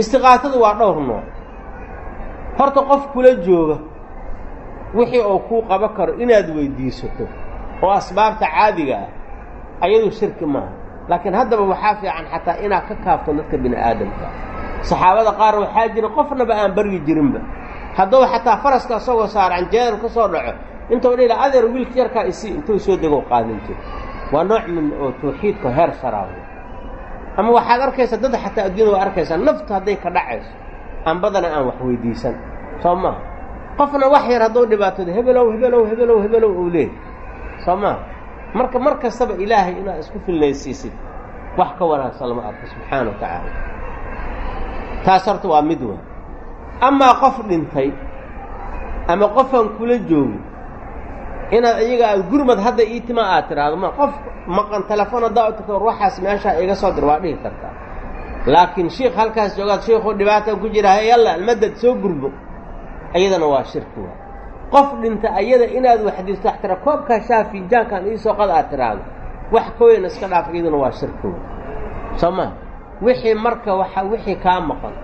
S1: istiqaasadu waa dhowr nooc. Horta qof kula jooga wixii uu kuu qabo karo inaad weyddiisato oo asbaabta caadiga ah ayadu shirki maaha laakiin haddaba waxaa fiican xataa inaad ka kaafto dadka bini aadamka saxaabada qaar waxaa jira qofnaba aan baryi jirinba. Hadduu xataa faraska isagoo saaran jeedal ka soo dhaco intuu dhila adeer wiilka yarkaa isi intuu soo dego qaadan jiro waa nooc min oo tawxiidka heer sharaawo ama waxaad arkaysaa dad xataa adduunyada waa arkaysaa naftu hadday ka dhacayso aan badana aan wax weydiisan. Soo maha qofna wax yar hadduu dhibaatooda hebelow hebelow hebelow hebelow ou leehay soo maha marka mar kastaba ilaahay inaad isku filnaysiisid wax ka wanaagsan lama arko subxaana wa tacaala. Taas horta waa mid weyn. Amaa qof dhintay ama qofaan kula joogin inaad iyaga aad gurmad hadda ii tima aad tidhaahdo ma qof maqan telefoon haddaa u tagto war waxaas meeshaa iga soo dir waa dhihi kartaa. Laakiin shiikh halkaas joogaad shiikhuu dhibaata ku jira hay yalla almadad soo gurbo ayadana waa shirki waa. Qof dhinta ayada inaad waxdiisto wax tira koobkaa shaafi jaankaan iisoo qad aad tidhaahdo wax kaweyna iska dhaaf iyaduna waa shirki wa soo maa wixii marka waxa wixii kaa maqan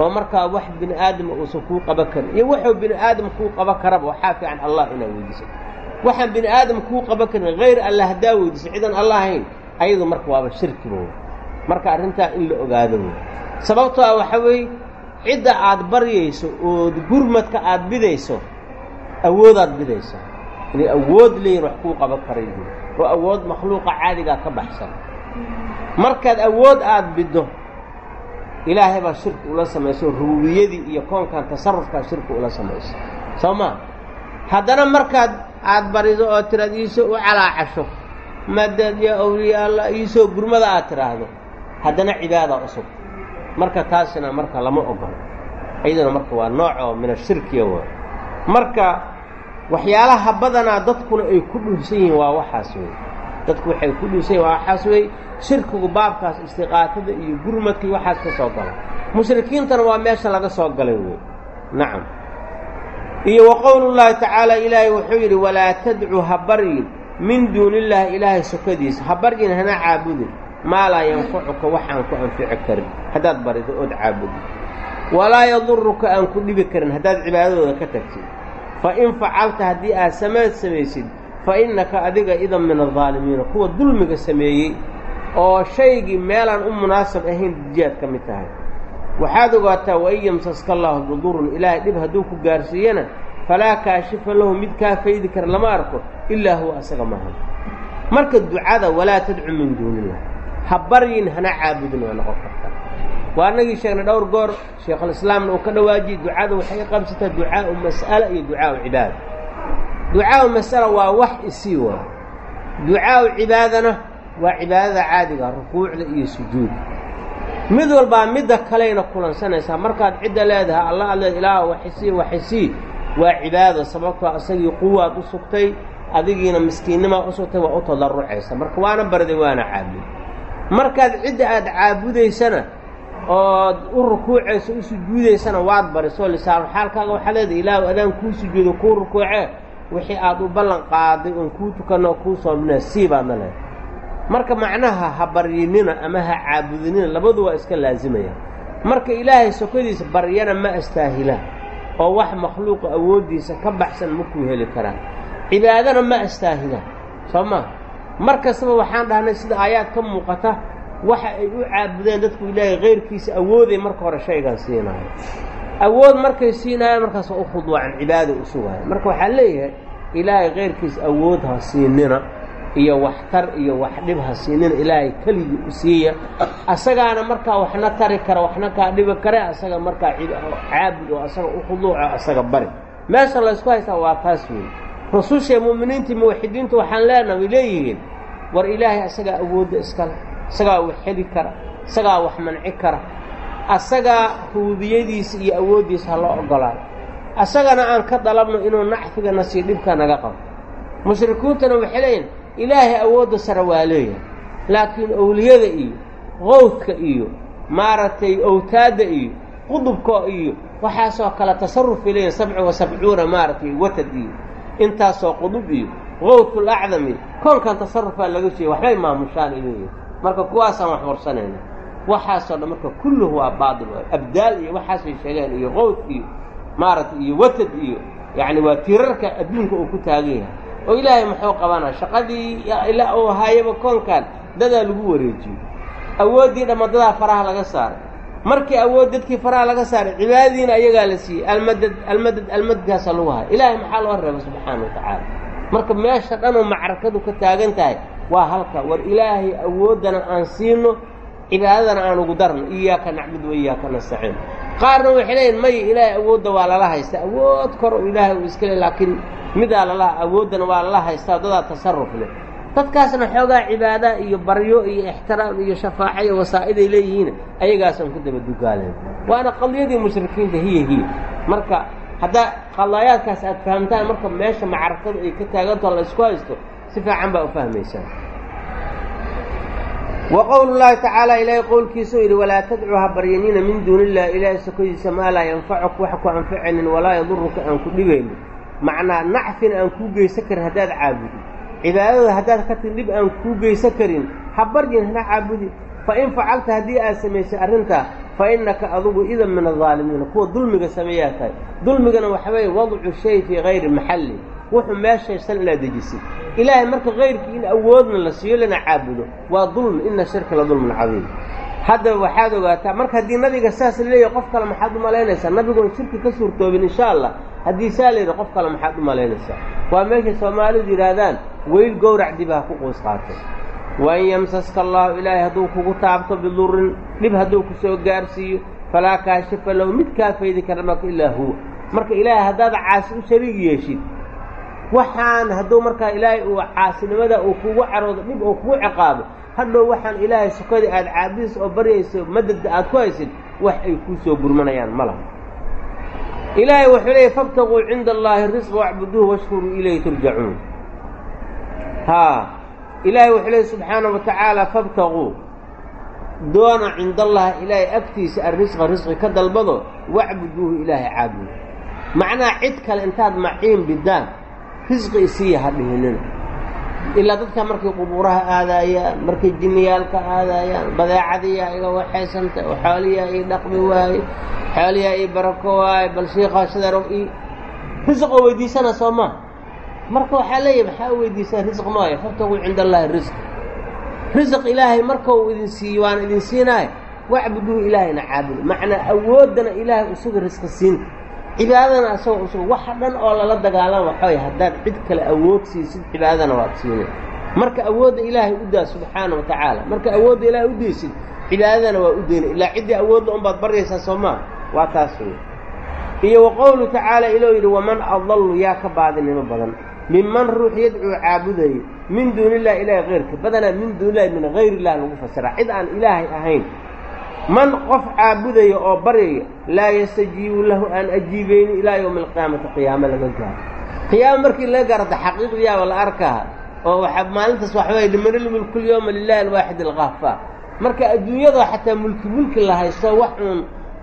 S1: oo markaa wax bini aadama uusan kuu qaban karin iyo wuxuu bini aadam kuu qaban karaba waxaa fiican allah inaad weydiisato waxaan bini aadam kuu qaban karin hayr allah haddaa weydiisa cidan allah ahayn ayadu marka waaba shirkiba wey marka arrintaa in la ogaado wey sababtoo ah waxa weeye cidda aad baryayso ood gurmadka aad bidayso awoodaad bidaysaa inay awood leeyihiin wax kuu qaban karayihiin oo awood makhluuqa caadigaa ka baxsan. Markaad awood aad biddo ilaahay baa shirki ula samayso rububiyadii iyo koonkan tasarufkaa shirki ula samayso. Soo maa haddana markaad aad barido oo tiraad iisoo u calaacasho madad yaa awliya allah iisoo gurmada aad tidhaahdo haddana cibaadaa usug marka taasina marka lama ogolo iyaduna marka waa nooc oo min ashirkiya waa marka waxyaalaha badanaa dadkuna ay ku dhunsan yihiin waa waxaas wey dadku waxay ku dhunsan yihiin waa waxaas wey shirkigu baabkaas istiqaatada iyo gurmadka iyo waxaas ka soo gala mushrikiintana waa meesha laga soo galay wey nacam. Iyo wa qowlu llaahi tacaala ilaahay wuxuu yidhi walaa tadcu ha baryin min duuni illaahi ilaahay sokadiisa. Ha baryin hana caabudin maa laa yanfacuka wax ku anfici karin. Haddaad barido ood caabudi. Walaa yaduruka aan ku dhibi karin haddaad cibaadadooda ka tagtid. Fa in facalta haddii aad samaad samaysid fa innaka adiga idan min aldaalimiina kuwa dulmiga sameeyey oo shaygii meelaan u munaasab ahayn dijiyaad ka mid tahay. Waxaad ogaataa wain yamsaska allaahu bidurun ilaahay dhib hadduu ku gaarsiiyana falaa kaashifa lahu mid kaa faydi kara lama arko ilaa huwa asaga maahan. Marka ducada walaa tadcu min duunillah ha baryin hana caabudin waa noqon karta waa annagii sheegnay dhowr goor sheekhulislaamna uu ka dhawaajiyey ducada waxay qabsataa ducaau mas'ala iyo ducaau cibaada ducaau mas'ala waa wax isii waa ducaau cibaadana waa cibaadada caadiga rukuucda iyo sujuuda mid walbaa midda kalayna kulansanaysaa markaad cidda leedahay alla ad leed ilaah waxisii waxisii waa cibaado sababtoo isagii quwaad u sugtay adigiina miskiinnimaa u sugtay waa u tadarrucaysa. Marka waana barday waana caabud markaad cidda aad caabudaysana ood u rukuucayso u sujuudaysana waad barisoo lisaanu xaalkaaga. Waxaa leedahay ilaahu adaan kuu sujuudo kuu rukuucee wixii aad u ballan qaaday oon kuu tukanoo kuu soomina sii baadna leedahay marka macnaha ha baryinina ama ha caabudinina labadu waa iska laazimaya. Marka ilaahay sokadiisa baryana ma astaahilaan oo wax makhluuqa awooddiisa ka baxsan makuu heli karaan. Cibaadana ma astaahilaan soo maha mar kastaba waxaan dhahnay sida aayaad ka muuqata waxa ay u caabudeen dadku ilaahay kayrkiisa awooday marka hore shaygan siinaayo awood markay siinaayaan markaas waa u khudwaacan cibaada u sugaaya marka waxaa leeyahay ilaahay kayrkiisa awood ha siinina iyo waxtar iyo wax dhib ha siinina ilaahay keligii u siiya. Asagaana markaa waxna tari kara waxna kaa dhibi kare asaga markaa caabud oo asaga u khuduuco asaga bari. Meesha laysku haystaa waa taas weeye rususha mu'miniintii muwaxidiintu waxaan leenaha way leeyihiin war ilaahay asagaa awoodda iskale isagaa wax heli kara isagaa wax manci kara asagaa ruubiyadiisa iyo awooddiisa ha loo oggolaado. Asagana aan ka dalabno inuu nacfigana sii dhibka naga qabo. Mushrikiintuna waxay leeyihiin ilaahay awoodda sare waa leeyahay laakiin owliyada iyo qowdka iyo maaragtay owtaadda iyo qudubka iyo waxaasoo kale tasarufay leeyihiin sabca wa sabcuuna maaragtay watad iyo intaasoo qudub iyo qowdkul acdam iyo koonkan tasarufaa laga sheegay waxbay maamushaan leeyihiin marka kuwaasaan wax warsanayna waxaasoo dhan marka kulluhu waa baatil abdaal iyo waxaasay sheegeen iyo qowd iyo maaragtay iyo watad iyo yacni waa tirarka adduunka uu ku taagan yahay. Oo ilaahay muxuu qabanaa shaqadii ilaa uu haayaba koonkan dadaa lagu wareejiyey awooddii dhamma dadaa faraha laga saaray markii awood dadkii faraha laga saaray cibaadadiina ayagaa la siiyey. Almadad almadad almadkaasa lagu haya ilaahay maxaa loo reeba subxaana wa tacaala? Marka meesha dhanoo macrakadu ka taagan tahay waa halka war ilaahay awooddana aan siino cibaadadana aan ugu darno iyaaka nacbud wa iyaaka nastaciin. Qaarna waxay leeyihiin maya ilaahay awoodda waa lala haystaa. Awood kor oo ilaahay uu iska le laakiin midaa lala awooddana waa lala haystaa dadaa tasarruf leh dadkaasna xoogaa cibaada iyo baryo iyo ixtiraam iyo shafaaco iyo wasaa'iday leeyihiin ayagaasaan ku daba dugaaleen waana qadiyadii mushrikiinta hiya hiya. Marka haddaa qadaayaadkaas aad fahamtaan marka meesha macrakadu ay ka taagantao la isku haysto si fiican baa u fahmaysaan wa qowlu llaahi tacaala ilaahay qowlkiisuu yidhi walaa tadcuu ha baryaniina min duuni illahi ilaahay sokodiisa maa laa yanfacuk wax ku anficaynin walaa yaduruka aan ku dhibaynin macnaa nacfin aan kuu geysan karin haddaad caabudin cibaadada haddaad ka tin dhib aan kuu geysan karin ha baryin hana caabudin fa in facalta haddii aad samaysay arrintaa fa innaka adugu idan min adaalimiina kuwa dulmiga sameeyaa tahay. Dulmigana waxa weeye wadcu shay fii hayri maxalli. Wuxuu meeshaysan inaad dejisid. Ilaahay marka kayrkii in awoodna la siiyo lana caabudo. Waa dulmi ina shirka la dulmun cadiim haddaba waxaad ogaataa marka haddii nabiga saas leeyahay qof kale maxaad u malaynaysaa? Nabigoon shirki ka suurtoobin insha allah haddii saa layidhi qof kale maxaad u malaynaysaa. Waa meeshay soomaalidu yidhaahdaan weyl gowrac dib ha ku quus qaatay. Wain yamsaska allaahu ilaahay hadduu kugu taabto bidurin dhib hadduu ku soo gaarsiiyo falaa kaashifa lahu mid kaa faydi kara ilaa huwa. Marka ilaahay haddaad caasi u shariig yeeshid waxaan hadduu markaa ilaahay uu caasinimada uu kugu caroodo dhib uu kugu ciqaabo hadhow waxaan ilaahay sukadii aad caabudaysa oo baryayso madadda aad ku haysid wax ay kuu soo gurmanayaan ma laha. Ilaahay wuxuu leeyay fabtaquu cinda allaahi risqa wacbuduuhu washkuruu ilayhi turjacuun haa ilaahay wuxuu leeyay subxaana wa tacaala fabtaquu doona cinda allahi ilaahay agtiisa arrisqa risqi ka dalbado wacbuduuhu ilaahay caabudo. Macnaha cid kale intaad maciin bidaan risqi isiiya ha dhihinina ilaa dadka markay qubuuraha aadaayaan markay jinniyaalka aadaayaan badeecadiyaa iga waxaysanta oo xooliyaa ii dhaqmi waaye xooliyaa ii barako waaye bal shiikaa sidaro ii risqoo weydiisana soo maa marka waxaa leeyahay maxaa weydiisaa risq maayo fabtaguu cinda allaahi risq risq ilaahay marka uu idin siiyo waana idin siinaayo wacbuduu ilaahayna caabudo macnaa awooddana ilaahay usuga risqi siinta cibaadadana asagoo usuga waxa dhan oo lala dagaalama waxaway haddaad cid kale awood siisid cibaadadana waad siinay marka awoodda ilaahay u daa subxaana wa tacaala marka awoodda ilaahay u daysid cibaadadana waa u ilaa ciddii awoodda unbaad baryaysaa soo maa waa taas wey iyo wa qowlu tacaala ilou yidhi waman adallu yaa ka baadinimo badan. Minman ruux yadcuu caabudayo min duuni illahi ilaahi keyrka badanaa min duuni illahi min hayr illah lagu fasiraa cid aan ilaahay ahayn man qof caabudaya oo baryaya laa yastajiibu lahu aan ajiibayni ilaa yowmi alqiyaamati qiyaamo laga gaaro. Qiyaamo markii laga gaarta xaqiiqdiyaaba la arkaa oo waxa maalintaas waxaway limanil mulku lyowma lilahi alwaaxid alkhafaar marka adduunyadoo xataa mulki mulki la haysto wax uun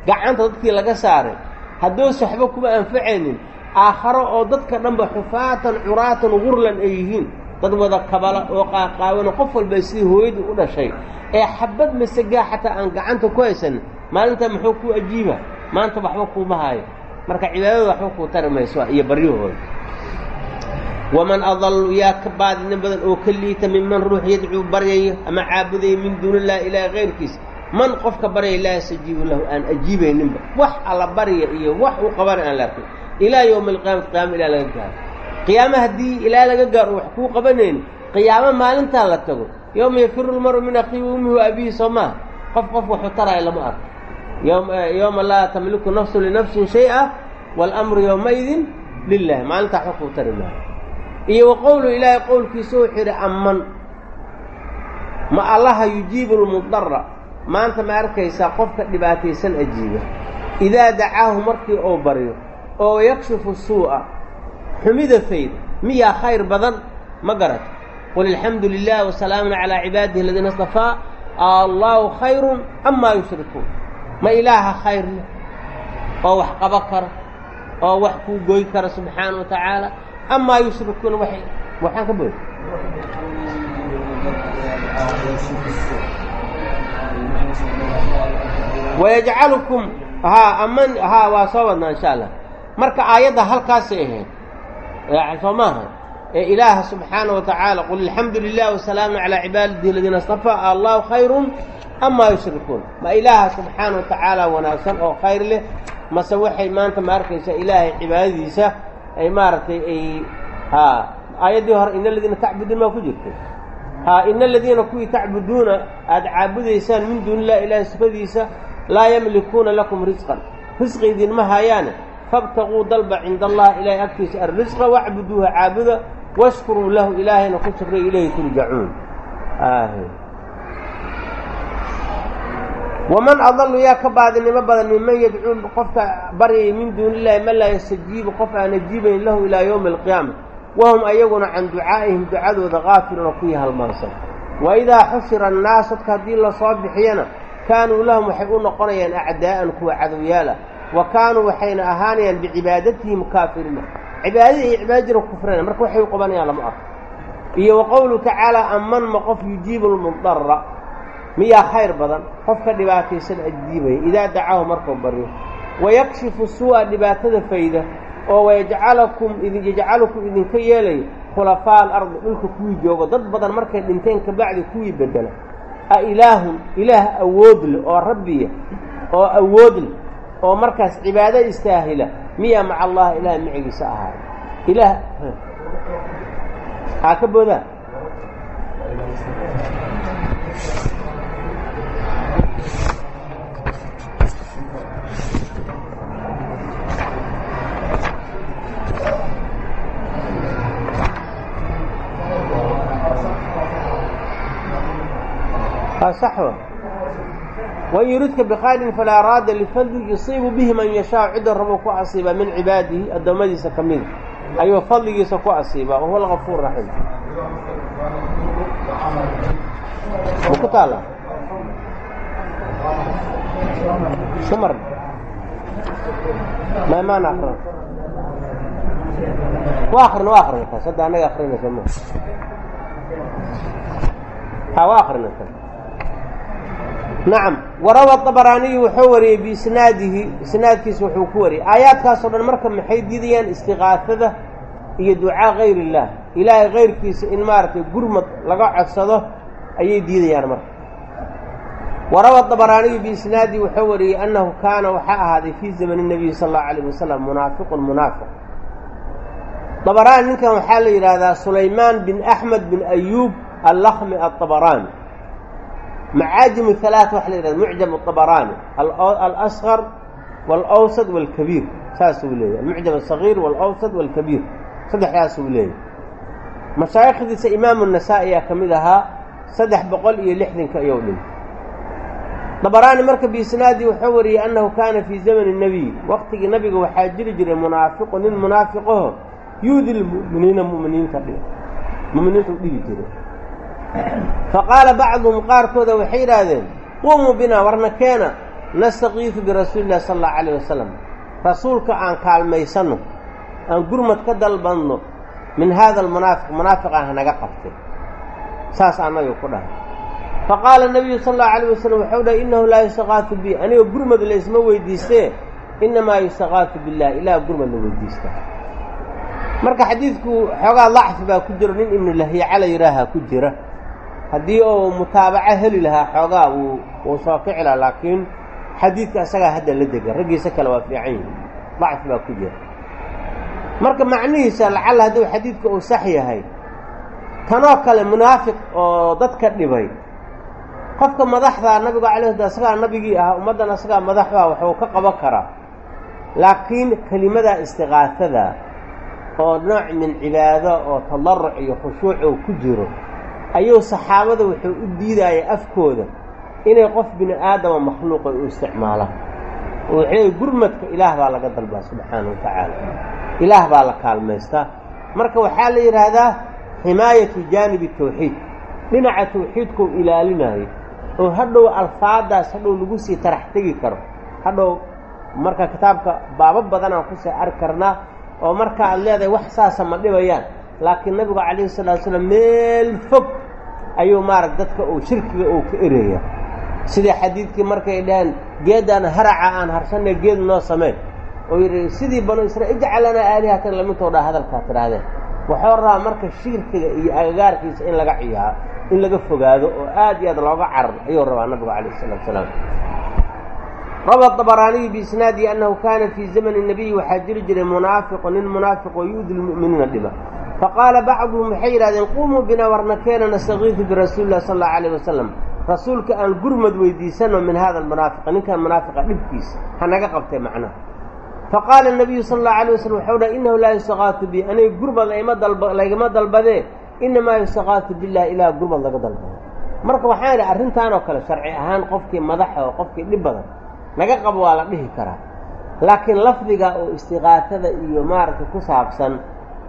S1: gacanta dadkii laga saaray hadduuse waxba kuma anfacaynin aakharo oo dadka dhanba xufaatan curaatan gurlan ay yihiin dad wada kabala oo qaaqaawano qof walba sidii hooyadii u dhashay ee xabad masagaa xataa aan gacanta ku haysanin maalinta muxuu kuu ajiiba? Maanta waxba kuuma haayo marka cibaadada waxba kuu tari mayso iyo baryahooda. Waman adallu yaa ka baadinin badan oo ka liita minman ruux yadcuu baryaya ama caabudaya min duuni illahi ilaahi kayrkiisa man qofka baryaya laa yastajiibu lahu aan ajiibayninba. Wax alla barya iyo wax uu qabana aan laakin ilaa yowmi alqiyaamati qiyaama ilaa laga gaaro qiyaamo haddii ilaa laga gaaro wax kuu qabanayni qiyaamo maalintaa la tago. Yowma yafiru lmaru min akhiihi ummihi wa abihi soo maaha qof qof waxu taraayo lama arko. Yowma laa tamliku nafsu linafsin shay-a waalamru yowmaidin lilahi maalintaa waxba kuu tari maayo iyo wa ilaahay qowlkiisa wuxuu yidhi amman. Ma allaha yujiibu lmudara maanta ma arkaysaa qofka dhibaataysan ajiiba. Idaa dacaahu markii uu baryo oo yakshifu suu'a xumida fayd miyaa khayr badan ma garato qul alxamdu lilah wasalaamun calaa cibaadihi aladiina istafaa allaahu khayrun amaa yushrikuun ma ilaaha khayr leh oo wax qaba kara oo wax kuu goy kara subxaana wa tacaala amaa yushrikuuna waxay waxaan ka boy wayajcalukum haa aman haa waa soo wadnaa insha allah. Marka aayadda halkaasay ahayd soo maaha? Ee ilaaha subxaana wa tacaala qul alxamdu lilah wasalaamu calaa cibaadihi aladiina istafaa allahu khayrun amaa yushrikuun. Ma ilaaha subxaana wa tacaala wanaagsan oo khayr leh mase waxay maanta ma arkaysaa ilaahay cibaadadiisa ay maaragtay ay haa aayaddii hore ina aladiina tacbuduun maa ku jirtay haa ina aladiina kuwii tacbuduuna aada caabudaysaan min duuni illah ilaahay sifadiisa laa yamlikuuna lakum risqan risqi idinma haayaane fabtaquu dalba cinda allah ilaahay agtiisa arrisqa wacbuduuha caabuda washkuruu lahu ilaahayna ku shukray ilayhi turjacuun waman adallu yaa ka baadinimo badan minman yadcuu qofka baryaya min duuni illahi man laa yastajiibu qof aan ajiibayn lahu ilaa yowmi alqiyaama wahum ayaguna can ducaa'ihim ducadooda kaafiluuna kuwii halmaansan. Wa idaa xushira annaas dadka haddii la soo bixiyana kaanuu lahum waxay u noqonayaan acdaa'an kuwa cadowyaal ah wa kaanuu waxayna ahaanayaan bicibaadatihim kaafiriina. Cibaadadii ay cibaada jira kufrina marka waxay u qabanayaan lama arko. Iyo wa qowluhu tacaala aman ma qof yujiibu lmudara miyaa khayr badan qofka dhibaataysan ajiibaya idaa dacaahu markuu baryo. Wayakshifu suu'a dhibaatada fayda oo wayajcalakum yajcalukum idinka yeelayo khulafaa alardi dhulka kuwii joogo dad badan markay dhinteen kabacdi kuwii bedela a ilaahun ilaah awood leh oo rabbiya oo awood leh oo markaas cibaado istaahila miyaa maca allah ilaah micigiisa ahaay ilaah haa ka boodaa. صح وإن يردka بkhayر فlaa raada لfdل يصiibu bه man يشhaaء cidda rabo ku asiiba min cibaadihi addoommadiisa ka mida ayuu fadligiisa ku asiiba وhuوa الغفور رaحيم ku taala mr maan akrin wa akrin wa akrin taas hadda anaga akrinaysa m ha waa akrina nacam warawa abaraaniyu wuxuu wariyey biisnaadihi isnaadkiisa wuxuu ku wariyey aayaadkaasoo dhan marka maxay diidayaan istiqaafada iyo ducaa kayr illaah ilaahay kayrkiisa in maaragtay gurmad laga codsado ayay diidayaan marka. Warawa abaraaniyu biisnaadihi wuxuu wariyey annahu kaana waxaa ahaaday fii zamani nebiyi sal allahu calayh wasalam munaafiqun munaafiq. Abaraani ninkan waxaa la yidhaahdaa sulaymaan bin axmed bin ayuub allakhmi aabaraani macaajim halaaث waxa la yidhahda mucjam الطabaraani alasqar wاlawsad wاlkabiir saasuu leeyahy almucjam aلصagiir wاlawsad wاlkabiir saddexdaasuu leeyahy mashaayikhdiisa imaamu الnasaa-i ayaa ka mid ahaa saddex boqol iyo lixdanka ayou dhintay dabaraani marka biisnaadii wuxuu wariyey annahu kaana fii zamani الnebiy waqtigii nabiga waxaa jiri jiray munaafiqu nin munaafiqaho yuudi lmu'miniina mu'miniinta dhib mu'miniinta u dhibi jiray faqaala bacduhum qaarkooda waxay yidhaahdeen qumuu binaa warna keena nastakiifu birasuuli illahi sala allahu alayh wasalam rasuulka aan kaalmaysanno aan gurmad ka dalbanno min haada almunaafiq munaafiqaan hanaga qabtay saas annaga ku dhahay faqaala nabiyu sala allahu alayh wasalam waxau dhahay innahu laa yustaqaafu bi aniga gurmad laysma weydiistee innamaa yustaqaafu billah ilaah gurmad la weydiistaa marka xadiidku xoogaa dacfi baa ku jiro nin ibnu lahyaca la yidhaaha ku jira haddii uu mutaabaco heli lahaa xoogaa wuu wuu soo kici laha laakiin xadiidka isagaa hadda la dega. Raggiisa kale waa fiican yihi dacfi baa ku jira. Marka macnihiisa lacalla hadduu xadiidka uu sax yahay tanoo kale munaafiq oo dadka dhibay. Qofka madaxdaa nabigu calay sla asagaa nabigii ahaa ummaddan asagaa madaxdaa waxuu ka qaban karaa. Laakiin kelimadaa istiqaafada oo nooc min cibaado oo tadaruc iyo khushuuc oo ku jiro ayuu saxaabada wuxuu u diidaya afkooda inay qof bini aadama makhluuqa u isticmaalaan. Oo gurmadka ilaah baa laga dalbaa subxaana wa tacaala. Ilaah baa la kaalmaystaa. Marka waxaa la yidhaahdaa ximaayatu jaanibi tawxiid. Dhinaca tawxiidkau ilaalinayo oo hadhow alfaadaas hadhow lagu sii tarax tegi karo. Hadhow marka kitaabka baabo badanaan ku sii arki karnaa oo marka aad leedahay wax saasa ma dhibayaan. Laakiin nabigu calayhi salatu slam meel fog ayuu maarag dadka uu shirkiga uu ka eraya sidii xadiidkii markay dhaheen geeddaan haraca aan harsanay geed noo sameyn oo yidhi sidii banu israiil ijcal lanaa aalihatan lamintoo dhaa hadalkaa tidhaahdeen. Waxuu rabaa marka shirkiga iyo agagaarkiisa in laga ciyaaro in laga fogaado oo aad iyo aad looga carar ayuu rabaa nabigu calayh salatu salaam. Rawa dabaraaniyu biisnaadihi annahu kaana fii zamani الnabiyi waxaa jiri jiray munaafiqu nin munaafiq oo yu'di dhiba faqaala bacduhum waxay yidhahdeen qumuu bina warna keena nastakiifu birasuuli lah sal allau alayh wasalam rasuulka aan gurmad weydiisano min hada almunaafiqa ninkan munaafiqa dhibkiisa hanaga qabtay macnaha faqaala الnabiyu sala allahu alayh wasalam waxau dhahay innahu laa yustaqaafu bi aniga gurmad laygama dalbadee inamaa yustaqaafu bilah ilaah gurmad laga dalbado marka waxaan idhi arrintaan oo kale sharci ahaan qofkii madaxa oo qofkii dhib badan laga qabo waa la dhihi karaa laakiin lafdiga oo istiqaafada iyo maaragtay ku saabsan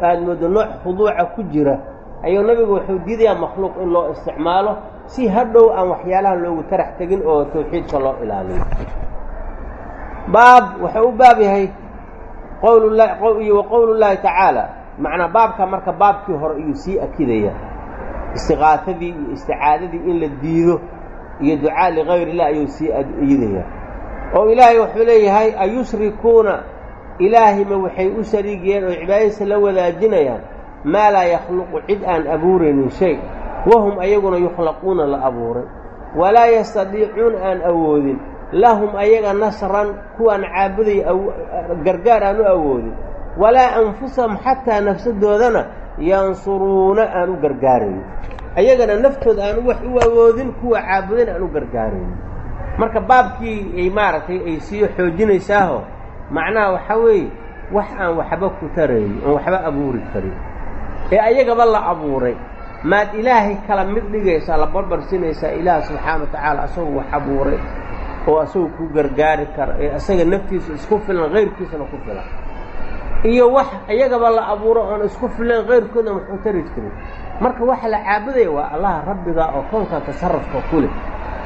S1: aad moodo nooc khuduuca ku jira ayuu nabigu wuxuu diidayaa makhluuq in loo isticmaalo si hadhow aan waxyaalaha loogu tarax tegin oo tawxiidka loo ilaaliyo. Baab wuxuu u baab yahay qowliyo wa qowlu llaahi tacaala. Macnaa baabka marka baabkii hore iyuu sii akidaya. Istiqaafadii iyo isticaadadii in la diido iyo ducaa ligayr illah ayuu sii iidaya oo ilaahay wuxuu leeyahay ayushrikuuna ilaahayma waxay u shariigiyeen oo cibaadadiisa la wadaajinayaan maa laa yakhluqu cid aan abuuraynin shay. Wahum ayaguna yukhlaquuna la abuuray. Walaa yastadiicuuna aan awoodin. Lahum ayaga nasran kuwaan caabuday gargaar aan u awoodin. Walaa anfusahum xataa nafsadoodana yansuruuna aan u gargaarayn ayagana naftooda aan wax u awoodin kuwa caabudan aan u gargaarayn marka baabkii ay maaragtay ay sii xoojinaysaaho macnaha waxaa weeye wax aan waxba ku taraynin oon waxba abuuri karin. Ee ayagaba la abuuray. Maad ilaahay kala mid dhigaysaa la barbarsinaysaa ilaah subxaana wa tacaala asagoo wax abuuray oo asagoo ku gargaari kara ee asaga naftiisa isku filan kayrkiisana ku filan. Iyo wax iyagaba la abuuro oon isku filan kayrkoodna waxu tari jirin marka waxa la caabudaya waa allaha rabbiga oo koonkan tasarufka ku leh.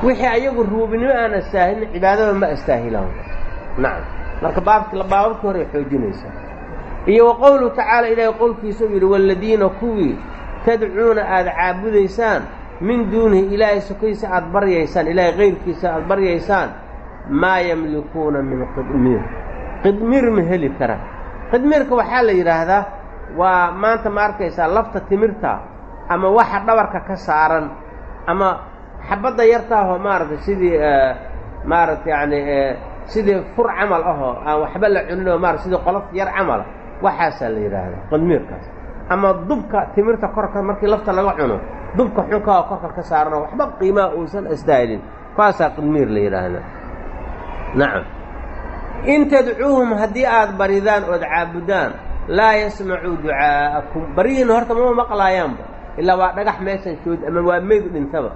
S1: Wixii ayagu ruubinimo aan astaahilin cibaadada ma astaahilaan nacam marka baabki baababkii hore xoojinaysaa. Iyo wa qowluhu tacaala ilaahay qowlkiisa uu yidhi waaladiina kuwii tadcuuna aada caabudaysaan min duunihi ilaahay sokaysa aada baryaysaan ilaahay kayrkiisa aada baryaysaan maa yamlikuuna min qidmiir qidmiir ma heli karaan qidmiirka waxaa la yidhaahdaa waa maanta ma arkaysaa lafta timirta ama waxa dhabarka ka saaran ama xabadda yartaahoo maaragtay sidii maaragta yacni sidii fur camal ahoo aan waxba la cunin oo maarata sidii qolof yar camala waxaasaa la yidhaahdaa qidmiirkaas ama dubka timirta korka markii lafta laga cuno dubka xunkaa korka ka saaranoo waxba qiimaha uusan astaahilin kaasaa qidmiir la yidhaahdaa nacam in tadcuuhum haddii aada baridaan ood caabudaan laa yasmacuu ducaa'akum baryihiina horta mama maqlaayaanba ilaa waa dhagax meeshan jood ama waa meyd dhintaba.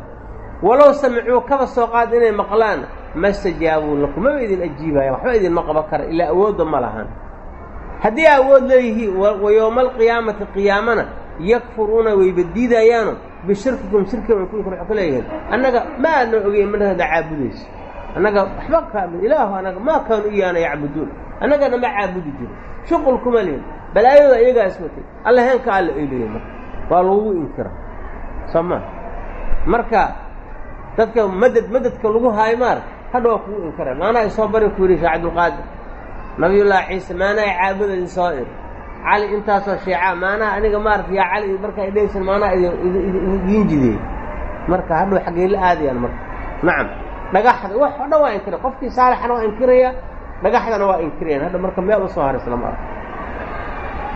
S1: Walow samicuu kaba soo qaad inay maqlaan ma stajaabuu lakum maba idin ajiibaayaan waxba idinma qaban kara ilaa awoodda ma lahan. Haddii awood leeyihiin wa yowma alqiyaamati qiyaamana yakfuruuna wayba diidayaano bishirkikum shirkiga way ku ku leeyihiin. Annaga ma aadna ogeyn madhada caabudayso. Annaga waxba kaami ilaahu annaga maa kaanu iyaana yacbuduun annagana ma caabudi jiro shuqul kuma lihin. Balaayadooda iyagaa iswatay alla heenka alla eyliyey marka waa lagu inkira. Soo maa marka dadka madad madadka lagu haayo maarag hadha waa kugu inkara maanaa isoo bari ku yidhi sheekh cabdulqaadir nabiyullaahi ciise maanaa caabudadi soo ir cali intaasoo sheecaa maanaha aniga maarata yaa cali markaa idhaysan maanaha idiin jideey marka hadhow xaggay la aadayaan marka. Nacam dhagaxda wax o dhan waa inkira. Qofkii saalixana waa inkiraya dhagaxdana waa inkirayaan. Hadha marka meel u soo haray islama arko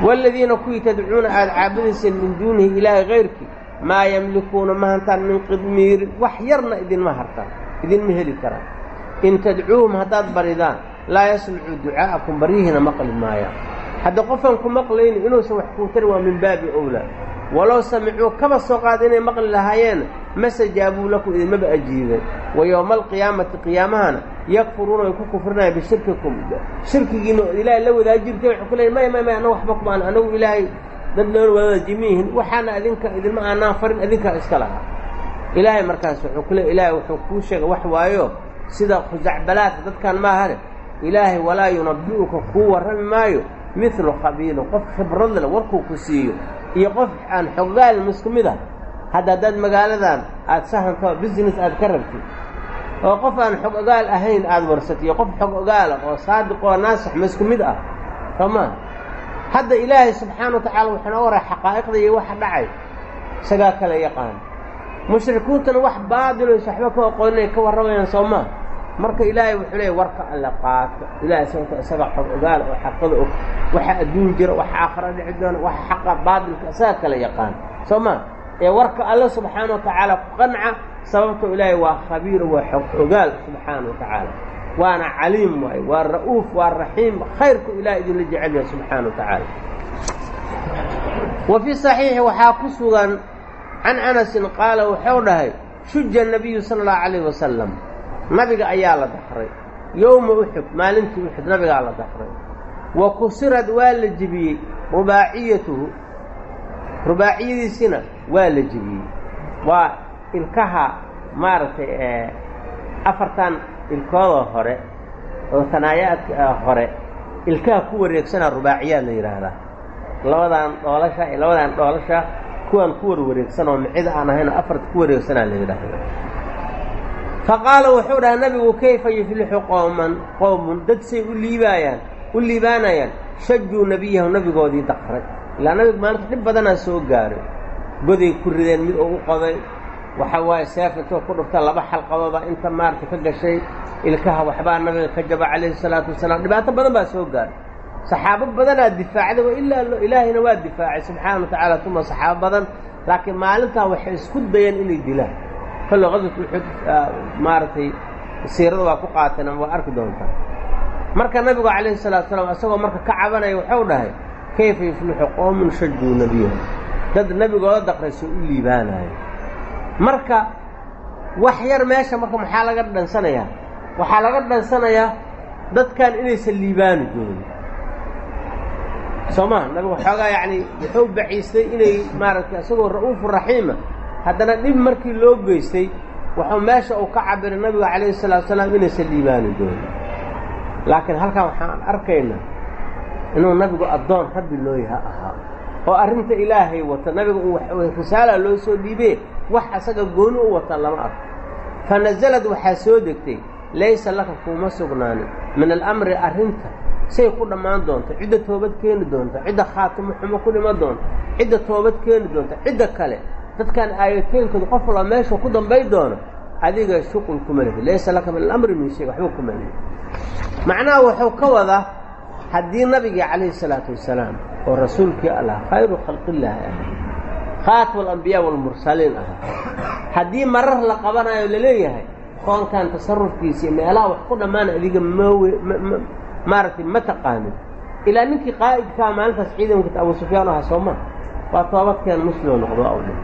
S1: waaladiina kuwii tadcuuna aada caabudayseen min duunihi ilaahay kayrkii maa yamlikuuna ma hantaan min qidmiirin wax yarna idinma hartaan. Idinma heli karaan in tadcuuhum haddaad baridaan laa yasmacuu ducaa'akum baryihiina maqli maayaan hadda qofaan ku maqlayni inuusan wax kuu tari waa min baabi owlaa walow samicuu kaba soo qaada inay maqli lahaayeen ma stajaabuu lakum idinmaba ajiibeen. Wa yowma alqiyaamati qiyaamahana yakfuruuna way ku kufrinayaan bishirkikum. Shirkigiina ilaahay la wadaa jirtay waxay ku leeyiin maya maya maya annagu waxba kumaan anagu ilaahay dad loona wadaada jimiyihin waxaana adinka idinma aanaan farin adinkaa iska lahaa. Ilaahay markaas wuxuu ku leey ilaahay wuxuu kuu sheegay wax waayo sida khusacbalaadka dadkan maahane ilaahay walaa yunabi'uka kuu warrami maayo midlu khabiirin qof khibrad leh warkuu ku siiyo iyo qof aan xogaalin isku mid ah hadda haddaad magaaladan aad sahanto business aad ka rabtid oo qof aan xog ogaal ahayn aada warsatay iyo qof xog ogaala oo saadiq oo naasix ma isku mid ah soo maa hadda ilaahay subxaana wa tacaala wuxuu noo waray xaqaa'iqda iyo waxa dhacay isagaa kala yaqaan mushrikuuntana wax baadiloys waxba ka aqooninay ka warramayaan soo maa marka ilaahay wuxuu leeyay warka alle qaato. Ilahay sababto isaga xog ogaal oo xaqada og waxa adduun jira waxa aakhara dhici doona waxa xaqa baadilka isaga kala yaqaan. Soo maa ee warka alle subxaana wa tacaala ku qanca sababto ilaahay waa khabiir waa xog ogaal subxaana wa tacaala. Waana caliim waaye waa ra'uuf waa raxiim khayrku ilahay idinla jecel yahay subxaana wa tacaala. Wa fii saxiixi waxaa ku sugan can anasin qaala wuxuu dhahay shuja nabiyu sala allahu calayh wasalam nabiga ayaa la dakray yowma uxud maalintii uxud nabigaa la dakray wa kusirad waa la jebiyey. Rubaaciyatuhu rubaaciyadiisina waa la jebiyey. Waa ilkaha maaragtay afartan ilkoodoo hore oo tanaayaadka hore ilkaha ku wareegsanaa rubaaciyaad la yidhaahdaa labadan dhoolasha labadan dhoolasha kuwaan ku war wareegsan oo micida aan ahayn afarta ku wareegsanaa la yidhaahda faqaala wuxuu dhahay nabigu kayfa yuflixu qowman qowmun dad say u liibaayaan u liibaanayaan. Shajuu nebiyahu nabigoodii daqray. Ilaa nabigu maalinta dhib badanaa soo gaaray. Goday ku rideen mid oo u qoday. Waxa waaye seef ku dhufta laba xalqadooda inta maarata ka gashay. Ilkaha waxbaa nabiga ka jaba calayhi salaatu wasalaam. Dhibaato badan baa soo gaaray saxaabo badanaa difaacday wa ilaa ilaahayna waa difaacay subxaana wa tacaala uma saxaabo badan laakiin maalintaa waxay isku dayeen inay dilaan. Kolle qadad uxud maaragtay siirada waa ku qaateen ama waa arki doontaa marka nabigu calayhi salaatu salaam isagoo marka ka cabanaya wuxuu dhahay kayfa yuflixu qowmun shajuu nebiyahu dad nebigooda daqraysoo u liibaanayo. Marka wax yar meesha marka maxaa laga dhansanayaa? Waxaa laga dhansanayaa dadkan inaysan liibaani doonin soo maha nabigu xoogaa yacni wuxuu baciistay inay maaragtay isagoo ra'uufu raxiima. Haddana dhib markii loo geystay wuxuu meesha uu ka cabiray nabiga calayhi salaatu salaam inaysan liibaani doonin laakiin halkan waxaan arkaynaa inuu nabigu addoon rabbi loo yaha ahaa oo arrinta ilaahay wata nabiga risaala loo soo dhiibee wax asaga gooni u wata lama arko. Fa nasalad waxaa soo degtay laysa laka kuuma sugnaanin min alamri arrinta say ku dhammaan doonto cidda toobad keeni doonta cidda khaatimo xumo ku dhima doonta cidda toobad keeni doonta cidda kale. Dadkan aayateenkooda qof walba meesha ku dambay doono adiga shuqul kuma lehi laysa laka min alamri min shay waxba kuma lehi macnaha wuxuu ka wadaa haddii nabigii calayhi salaatu wasalaam oo rasuulkii allah khayru khalqillaahi ah khaatima alambiyaa waalmursaliin ahaa haddii marar la qabanayo la leeyahay koonkan tasarufkiisa iyo meelaha wax ku dhammaan adiga mawe maaragtay ma taqaanin ilaa ninkii qaa'idkaa maalintaas ciidankata abu sufyaan ahaa soo maa waa toobadkeen muslimo noqdo waa u dhin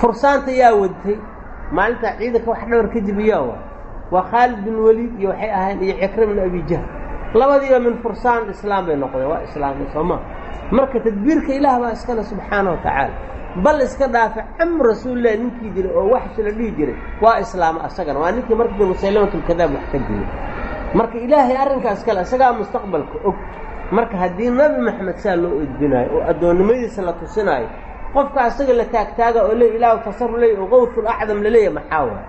S1: fursaanta yaa wadtay maalintaa ciidanka wax dhabar ka jibiyaa waa. Khaalid bin waliid iyo waxay ahayn iyo cikra bin abi jahl. Labadiiba min fursaan islaam bay noqdeen waa islaamay soo maa marka tadbiirka ilaah baa iskale subxaana wa tacaala. Bal iska dhaafa cam rasuulilah ninkii jiray oo waxshi la dhihi jiray waa islaama asagana. Waa ninkii markii musaylamatulkadaab wax ka dilay marka ilaahay arrinkaas kale isagaa mustaqbalka og. Marka haddii nabi maxamed saa loo edbinaayo oo addoonnimadiisa la tusinaayo qofka asaga la taagtaaga oo le ilaahu tasarru leey oo qowful acdam laleeyahy maxaa waay?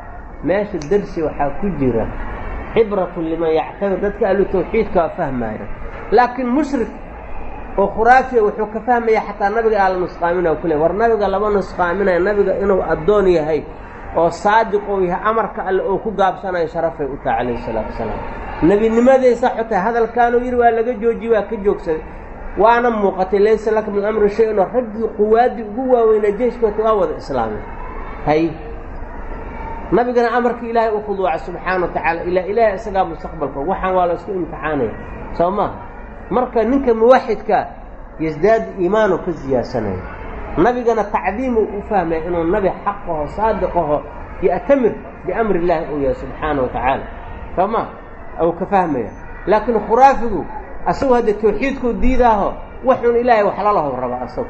S1: Meesha darsi waxaa ku jira cibratun liman yactabir dadka ahlu tawxiidka waa fahmaaya laakiin mushrik oo khuraafiya wuxuu ka fahmaya xataa nabiga aala nusqaaminaya ku le war nabiga lama nusqaaminaya nabiga inuu addoon yahay oo saadiq ou yahay amarka alle oo ku gaabsanayo sharafay u taha calayhi salaatu wasalaam. Nebinimadaysa xotaa hadalkaanuu yidhi waa laga joojiye waa ka joogsaday waana muuqatay laysa laka min amri shay inoo raggii quwaaddii ugu waaweynaa jeyshkoota waa wada islaamay hay. Nabigana amarka ilaahay u khuduuca subxaana wa tacaala ilaa ilaahay isagaa mustaqbalka waxaan waa la isku imtixaanaya soo maha marka ninka muwaxidkaa yasdaadu iimaano ka siyaadsanaya nabigana tacdiimuu u fahmaya inuu nabi xaqaho saadiqaho ya'tamir biamri illaahi uu yahay subxaana wa tacaala. Soo ma ou ka fahmaya. Laakiin khuraafigu asagu hadda tawxiidkuu diidaaho waxuun ilaahay wax lalahow raba asagu.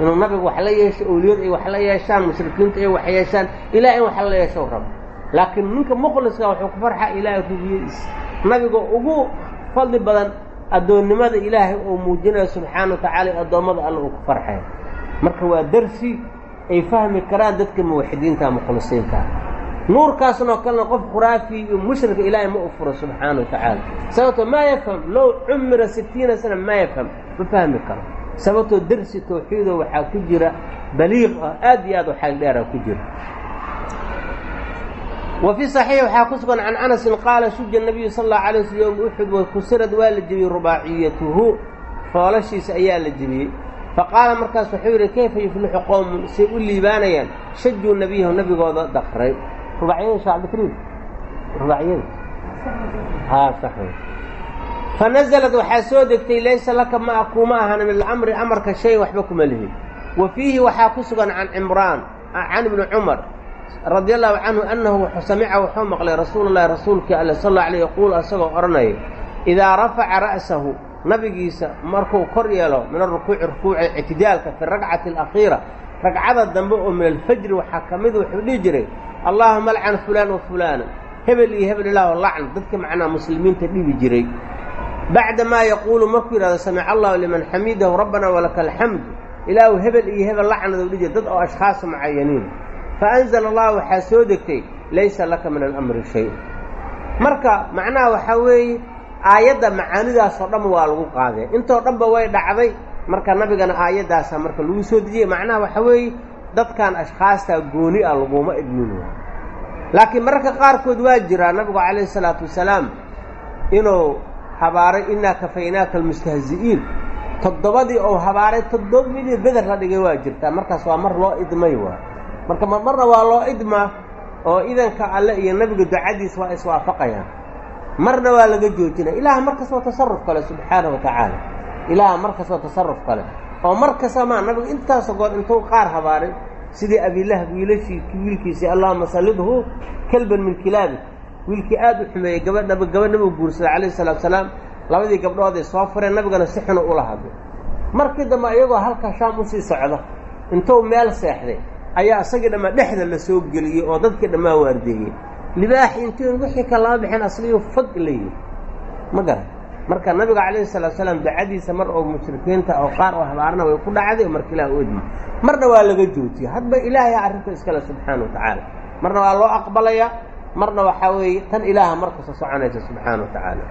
S1: Inuu nabiga wax la yeesho owliyadu ay wax la yeeshaan mushrikiintu ay wax yeeshaan ilaah in wax la yeeshow rabo laakiin ninka mukhliska wuxuu ku farxa ilaahay rubiyadiisa nabiga ugu fadli badan addoonnimada ilaahay uu muujinayo subxaana wa in addoommada alla uu ku farxayo marka waa darsi ay fahmi karaan dadka muwaxidiinta mukhlisiinta nuurkaasnoo kalena qof khuraafi iyo mushrika ilaahay ma u furo subxaana wa tacaala. Sababtoo maa yafham low cumira sitiina sana maa yafham ma fahmi karo. Sababtoo dersi tawxiido waxaa ku jira baliiq ah aad iyo aad xayl dheera ku jira. Fii صaxiix waxaa ku sugan can anasin qaala shuja nabiyu sal اllahu alay sl yowma uxud wakusirad waa la jebiyey rubaaciyatuhu. Foolashiisa ayaa la jebiyey faqaala markaas wuxuu yidhi kayfa yuflixu qowmun say u liibaanayaan shajuu nebiyahu nebigooda daqray rubacyada shacbikriim rubacyada haa sax fanazalad waxaa soo degtay laysa laka ma kuma ahan min alamri amarka shay waxba kuma lihin wa fiihi waxaa ku sugan can cimraan can ibni cumar radi allahu canhu annahu samica wuxuu maqlay rasuulu llahi rasuulkii alle sal alla alay yaquul asagoo odhanaya idaa rafaca ra'sahu nabigiisa markuu kor yeelo min arukuuci rukuuci ictidaalka fi rakcati alakhiira ragcada dambe oo min alfajri waxaa ka mid wuxuu dhihi jiray allaahuma alcan fulaan wa fulaana hebel iyo hebel ilaah lacn dadka macnaa muslimiinta dhibi jiray. Bacda maa yaquulu markuu yidhahdo samica allahu liman xamidahu rabbana walaka alxamdu ilaahu hebel iyo hebel lacnadu dhihi jira dad oo ashkhaasu mucayaniin faanzala allah waxaa soo degtay laysa laka min alamri shay. Marka macnaha waxaa weeye aayadda macaanidaasoo dhan waa lagu qaadee. Intoo dhanba way dhacday. Marka nabigana aayaddaasa marka lagu soo dejiyey macnaha waxaa weeye dadkan ashkhaastaa gooni ah laguma idmin laakiin mararka qaarkood waa jiraa nabigu calayhi salaatu wasalaam inuu habaaray innaa kafaynaaka almustahzi'iin. Toddobadii ou habaaray toddobadii beder la dhigay waa jirtaa. Markaas waa mar loo idmay waa. Marka marmarna waa loo idmaa oo idanka alle iyo nebiga ducadiis waa iswaafaqayaan marna waa laga joojinaya ilaah markas waa tasaruf kale subxaana wa tacaala ilaah markas waa tasaruf kale. Oo mar kasta maa nabigu intaasoo goor intuu qaar habaaray sidii abilahab wiilashii wiilkiisii allahuma sallidhu kelban min kilaabi. Wiilkii aad u xumeeyey gabadhaba gabadhnabuu guursaday calayhi salaatu salaam labadii gabdhooday soo fureen nabigana si xuna ula hadlay. Markii dambe iyagoo halka shaam u sii socda intuu meel seexday ayaa isagii dhammaa dhexda la soo geliyey oo dadkii dhammaa waardeeyey libaaxi intii wixii ka lama bixin asliyu fag la yihi ma garan marka nabiga calayhi salaatu salaam ducadiisa mar oo mushrikiinta oo qaar oo habaarna way ku dhacday oo u edmi marna waa laga joojiyey hadba ilaahay arrinta iskale subxaana wa tacaala. Marna waa loo aqbalaya. Marna waxaa weeye tan ilaaha markasta soconaysa subxaana wa tacaala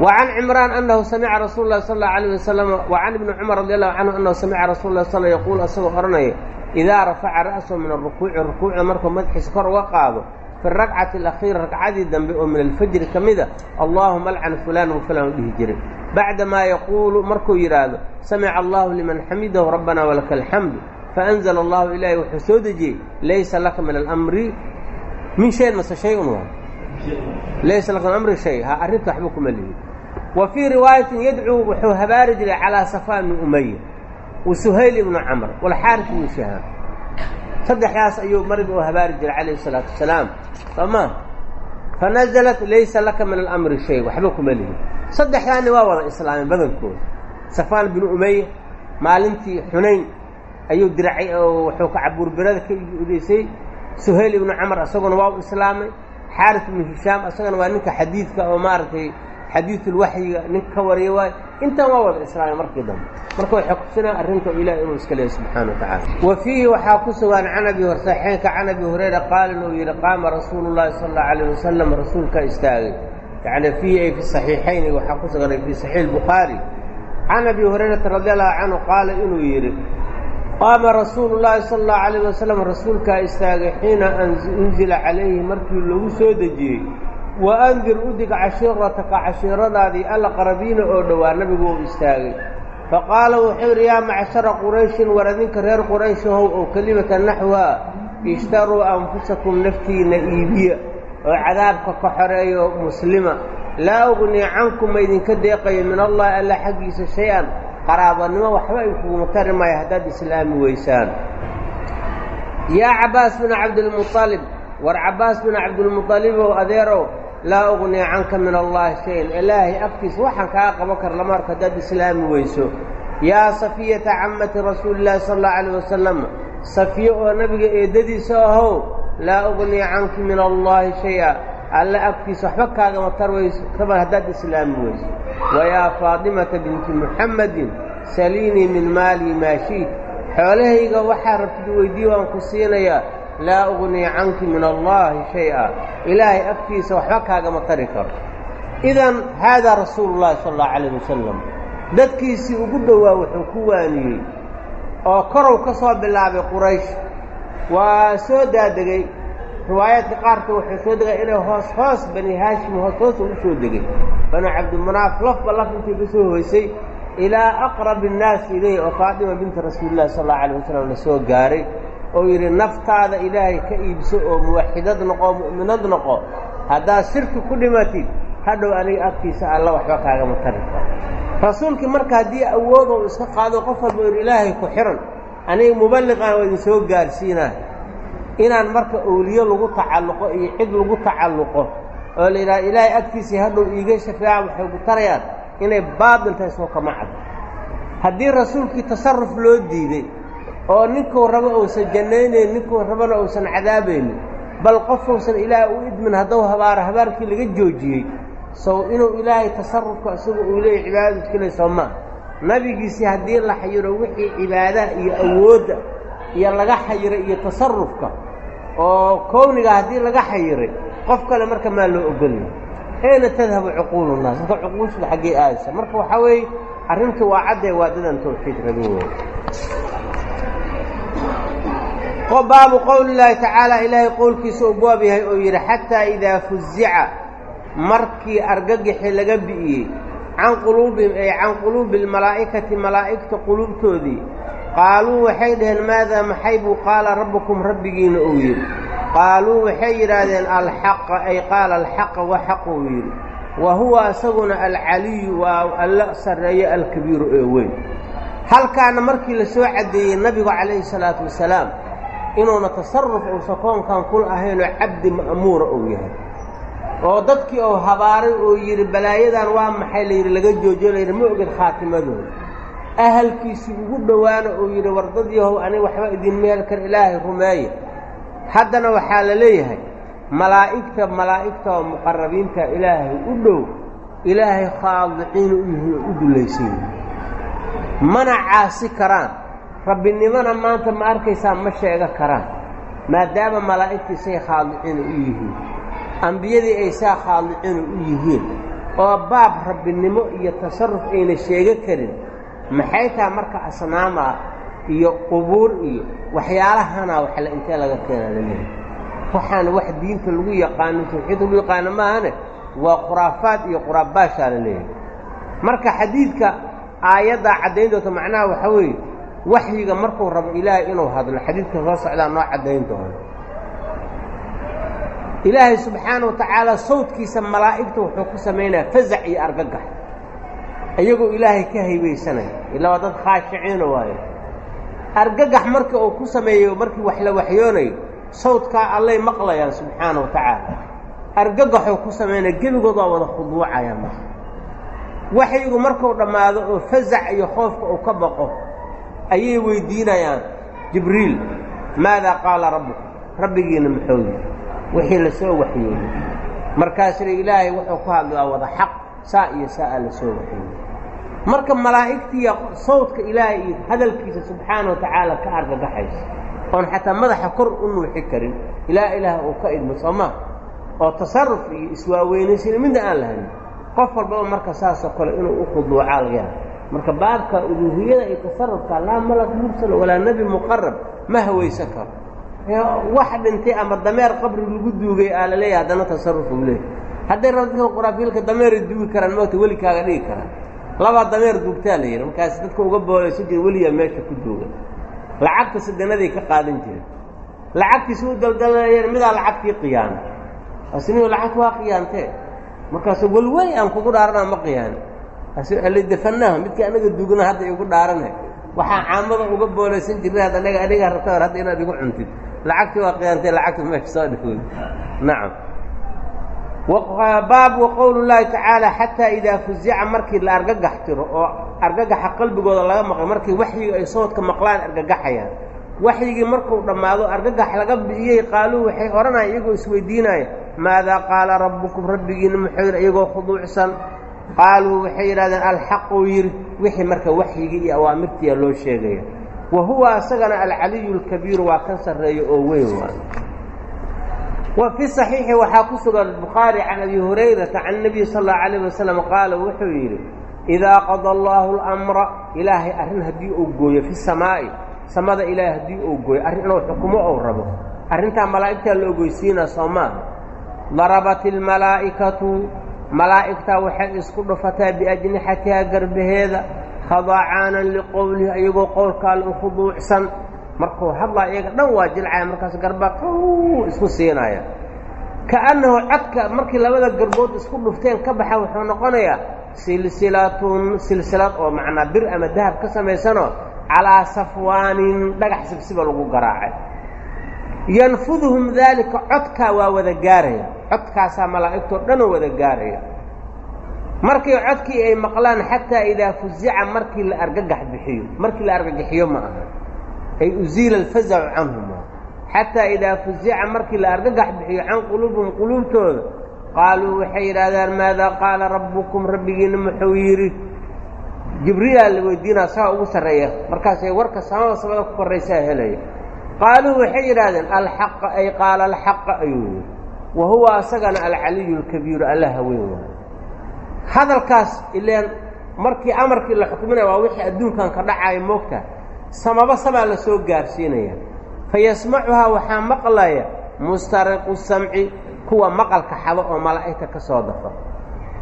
S1: وعن عمران أنه سمع رsuل الله صلى الله عليه وسلم وعن بن cمر رضي الله عنه أنه سمع رsuل الله صل يقول asagoo ohanaya إdaa رaفca رأسه min الركوuci ركوuعda markuu madaxiisa kor uga qaado في الرagcaةi الأخيiرة ragcadii dambe oo min الفجri ka mida اللهuma lcن فulan وفulan u dhihi jiray baعdamaa yaquulu markuu yidhaahdo samca الlah لman xamidah رabna وlaka الحمd faأنزل الlahu ilahi wuxuu soo dejiyey laysa laka min الأmri min شhayn mase شhay un laysa laka min amri shay ha arrinta waxba kuma lihi wa fii riwaayatin yadcuu wuxuu habaari jiray calaa safaa bni umaya wa suhayl ibnu camr walxaaris ibnu shahaab saddexdaas ayuu marig oo habaari jiray calayhi salaatu wasalaam sooma fanazalat laysa laka min alamri shay waxba kuma lihi saddexdaani waa wada islaameen badankooda safaan binu umaya maalintii xunayn ayuu diracay oo wuxuu ka cabuurbirada ka udeysay suhayl ibnu camr isaguna waa u islaamay xaaris ibnu hishaam isagana waa ninka xadiidka oo maaragtay xadiidulwaxyiga ninka ka wariya waayo intan waa wada islaamay markii dambe. Marka waxay kusinaa arrinta ilahi inuu iska leeyahy subxaana wa tacala wa fiihi waxaa ku sugan can abi saxiixeynka can abi hurayra qaala inuu yidhi qaama rasuulu llahi sala allahu alayh wasalam rasuulkaa istaagay. Yacni fiihi ay fi saxiixayni waxaa ku suganay fii saxiix albukhaari can abi hurayrata radi allahu canhu qaala inuu yidhi qaama rasuulu llaahi sala allahu calayh wasalam rasuulkaa istaagay xiina unzila calayhi markii lagu soo dejiyey. Wa andir udig cashiirataka cashiiradaadii alaqrabiina oo dhowaa nabigu uu istaagay. Fa qaala wuxuu yidhi yaa macshara qurayshin war adinka reer qurayshahow oo kelimata naxwa ishtaruu anfusakum naftiinna iibiya oo cadaabka ka xoreeyo muslima. Laa ugnii cankum ma idinka deeqayo min allahi alla xaggiisa shay-an qaraabanimo waxba kuguma tari maayo haddaad islaami weysaan. Yaa cabbaas bin cabdilmualib war cabbaas bin cabdilmualibow adeerow laa ugnii canka min allaahi shayan. Ilaahay agtiisa waxaan kaa qaban kar lama arko haddaad islaami weyso. Yaa safiyata cammati rasuulillaahi sala allahu calayh wasalam safiye oo nabiga eeddadiisa ahow laa ugnii canki min allaahi shay-a alla agtiisa waxba kaagama tar weyso kaban haddaad islaami weyso wayaa faatimata binti muxammadin saliinii min maalii maa shiit xoolahayga waxaa rabtid weyddiiye waan ku siinayaa laa ugnii canki min allaahi shay-a ilaahay agtiisa waxba kaagama tari karo idan haadaa rasuulu llaahi sala allahu calayh wasalam dadkiisii ugu dhowaa wuxuu ku waaniyey oo korow ka soo bilaabay quraysh waa soo daadegey riwaayaadka qaarka wuxuu soo degay inay hoos hoos bani haashim hoos hoos u soo degay. Banu cabdimanaaf lafba laf intay ka soo hoysay ilaa aqrabi innaasi ilayhi oo faatima binti rasuulillahi sala allahu alayh wasalam la soo gaaray oo yidhi naftaada ilaahay ka iibso oo muwaxidad noqo mu'minad noqo haddaad shirki ku dhimatid hadhow aniga agtiisa alla waxba kaagama tari rasuulkii marka haddii awood ou iska qaado qof walba yidhi ilaahay ku xihan aniga muballiqan waa idin soo gaarsiinaa inaan marka owliyo lagu tacalluqo iyo cid lagu tacalluqo oo la yidhaha ilaahay agtiisii hadhow iiga shafeeca waxay ku tarayaan inay baatil tahay soo kama cad haddii rasuulkii tasarruf loo diiday oo ninkuu rabo uusan jannaynayn ninkuu rabana uusan cadaabaynin bal qofuusan ilaahay u idmin hadduu habaaro habaarkii laga joojiyey sow inuu ilaahay tasarrufka isagu uu leeyahy cibaadadu iskale soo maa nabigiisii haddii la xayiro wixii cibaadaha iyo awoodda iyo laga xayiray iyo tasarrufka oo kowniga haddii laga xayiray qof kale marka maa loo ogolyahay ayna tadhabu cuquulu nnaas dadka cuquushda xaggee aadaysa. Marka waxaa weeye arrintu waa caddee waa dadan tawxiid rabin wey baabu qowli llaahi tacaala ilaahay qowlkiisa uu baab yahay oo yidhi xataa idaa fuzica markii argagixi laga bi'iyey can quluubihim ay can quluubi almalaa'ikati malaa'igta quluubtoodii qaaluu waxay dhaheen maadaa maxay buu qaala rabbukum rabbigiina uu yidhi. Qaaluu waxay yidhaahdeen alxaqa ay qaala alxaqa wa xaquu yidhi. Wa huwa isaguna alcaliyu waa alla sarreeyo alkabiiru ee weyn. Halkaana markii la soo caddeeyey nabigu calayhi salaatu wasalaam inuuna tasarruf uusa koonkan kul ahaynoo cabdi ma'muura uu yahay. Oo dadkii uu habaaray oo yidhi balaayadan waa maxay? layidhi laga joojiyo layidhi ma ogid khaatimadooda ahalkiisii ugu dhowaana uu yidhi wardad yahow aniga waxba idin meel kar ilaahay rumeeya haddana waxaa la leeyahay malaa'igta malaa'igta oo muqarabiinta ilaahay u dhow ilaahay khaadiciin u yihiin oo u dullaysan yihiin mana caasi karaan. Rabbinimona maanta ma arkaysaa ma sheega karaan. Maadaama malaa'igtii say khaadiciina u yihiin ambiyadii ay saa khaadiciina u yihiin oo baab rabbinimo iyo tasarruf ayna sheega karin maxay taha marka asnaam ah iyo qubuur iyo waxyaalahana waxle intee laga keenaa la leeyahay? Waxaana wax diinta lagu yaqaano tawxiid lagu yaqaano maahane waa khuraafaad iyo quraabaashaa la leeyahay. Marka xadiidka aayaddaa caddayn doonta macnaha waxaa weeye waxyiga markuu rabo ilaahay inuu hadlo xadiidka soo socdaa noo caddayn doono. Ilaahay subxaana wa tacaala sawdkiisa malaa'igta wuxuu ku samaynayaa fazac iyo argagax iyagoo ilaahay ka haybaysanaya ilaa waa dad khaashiciina waayo. Argagax marka uu ku sameeyo markii wax la waxyoonayo sawdkaa allay maqlayaan subxaana wa tacaala. Argagaxuu ku samaynaya gebigood waa wada khuduucayaan marka. Waxyigu markuu dhammaado oo fazac iyo khoofka uu ka baqo ayay weydiinayaan jibriil maadaa qaala rabbuka? Rabbigiina muxuu yihi wixii la soo waxyooyey markaasna ilaahay wuxuu ku hadlaa wada xaq saa iyo saa la soo waxyooyey marka malaa'igtiiya sawdka ilaahay iyo hadalkiisa subxaana wa tacaala ka argagaxaysa oon xataa madaxa kor u nuuxi karin ilaa ilaah uu ka idmo soomaa oo tasarruf iyo iswaaweynaysan midna aan lahanin qof walbaba marka saasoo kale inuu u khuduucaa laga marka baabka uluuhiyada iyo tasarufka laa malak mursal walaa nebi muqarab ma hawaysan karo. Wax dhintay ama dameer qabri lagu duugay aa la leeyahay haddana tasaruf uu leeyahy hadday raba dadka quraafiilka dameeray duugi karaan moota welikaaga dhigi karaan labaa dameer duugtaa la yidhi markaas dadka uga booleysan jira weliyaa meesha ku duuga lacagta sadanaday ka qaadan jireen lacagtiisa u daldalanayan midaa lacagtii qiyaana asnigo lacagta waa qiyaantee? Markaasu welweli aan kugu dhaarana ma qiyaani alidafanaha midkii anaga dugna hadda igu dhaarana waxaa caamada uga booleysan jirnay had anaga anigaa rabta hadda inaad igu cuntid. Lacagtii waa qiyaantee lacagta meesha soo dhawooy nacam baab waqowlu llaahi tacaala xataa idaa fuzica markii la argagax tiro oo argagaxa qalbigooda laga maqlo markii waxyiga ay soodka maqlaan argagaxayaan waxyigii markuu dhammaado argagax laga bi'iyey qaaluu waxay odhanaya iyagoo isweydiinaya maadaa qaala rabbukum rabbigiina muxuu yidhi iyagoo khuduucsan qaaluu waxay yidhahdeen alxaquu yidhi wixii marka waxyigii iyo awaamirtiia loo sheegaya wa huwa asagana alcaliyu alkabiiru waa kan sarreeya oo weyn waa wa fi صaxiixi waxaa ku sugan bukhaari can abi hurayrata can nebiy sal اllahu alayh wasalam qaala wuxuu yidhi idaa qada allaahu اlamra ilaahay arrin haddii uu gooyo fi samaa'i samada ilaahay haddii uu gooyo arrin inuu xukumo ou rabo arrintaa malaa'igtaa la ogeysiinaa soo maaha darabat ilmalaa'ikatu malaa'igtaa waxay isku dhufataa biajnixatihaa garbaheeda khadacaanan liqowlihi iyagoo qowlkaale u khuduucsan markuu hadlaa iyaga dhan waa jilcaya markaas garbaa qow isku siinaya kaannahu codka markii labada garbood isku dhufteen ka baxa wuxuu noqonayaa silsilatun silsilad oo macnaa bir ama dahab ka samaysanoo calaa safwaanin dhagax sibsiba lagu garaacay. Yanfuduhum daalika codkaa waa wada gaaraya. Codkaasaa malaa'igtoo dhanoo wada gaaraya. Markii codkii ay maqlaan xataa idaa fuzica markii la argagax bixiyo markii la argagaxiyo ma aha ay uziila alfazacu canhum xataa idaa fuzica markii la argagax bixiyo can quluubihim quluubtooda qaaluu waxay yidhaahdaan maadaa qaala rabbukum? Rabbigiina muxuu yidhi. Jibriilaa la weydiinaa saa ugu sarreeya. Markaasay warka samada samada ku korraysaa helaya. Qaaluu waxay yidhaahdeen alxaqa ay qaala alxaqa ayuu wa huwa asagana alcaliyu alkabiiru alla haweyn waayo hadalkaas ileen markii amarkii la xukminaya waa wixii adduunkan ka dhacaya moogta samaba samaa la soo gaarsiinaya. Fa yasmacuhaa waxaa maqlaya mustariqu samci kuwa maqalka xado oo malaa'igta ka soo dafa.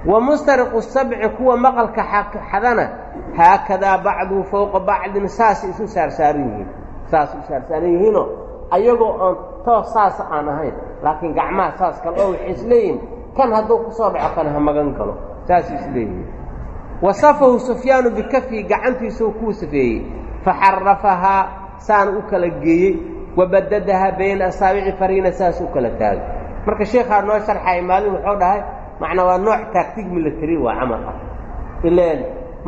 S1: Wa mustariqu sabci kuwa maqalka xadana haakadaa bacduhu fowqa bacdin saasay isu saarsaaran yihiin. Saasay u saarsaaran yihiinoo ayagoo oon toos saasa aan ahayn laakiin gacmaha saas kale oo waxay isleeyihin kan hadduu ku soo dhaco kan ha magan galo saasay isleeyihiin wasafahu sufyaanu bikafihi gacantiisuu kuu safeeyey faxarafahaa saana u kala geeyey wabadadahaa bayna asaabici fariina saas u kala taagay marka sheekhaa noo sharxaya maalin wuxuu dhahay macnaa waa nooc taagtig military waa camal ah ileen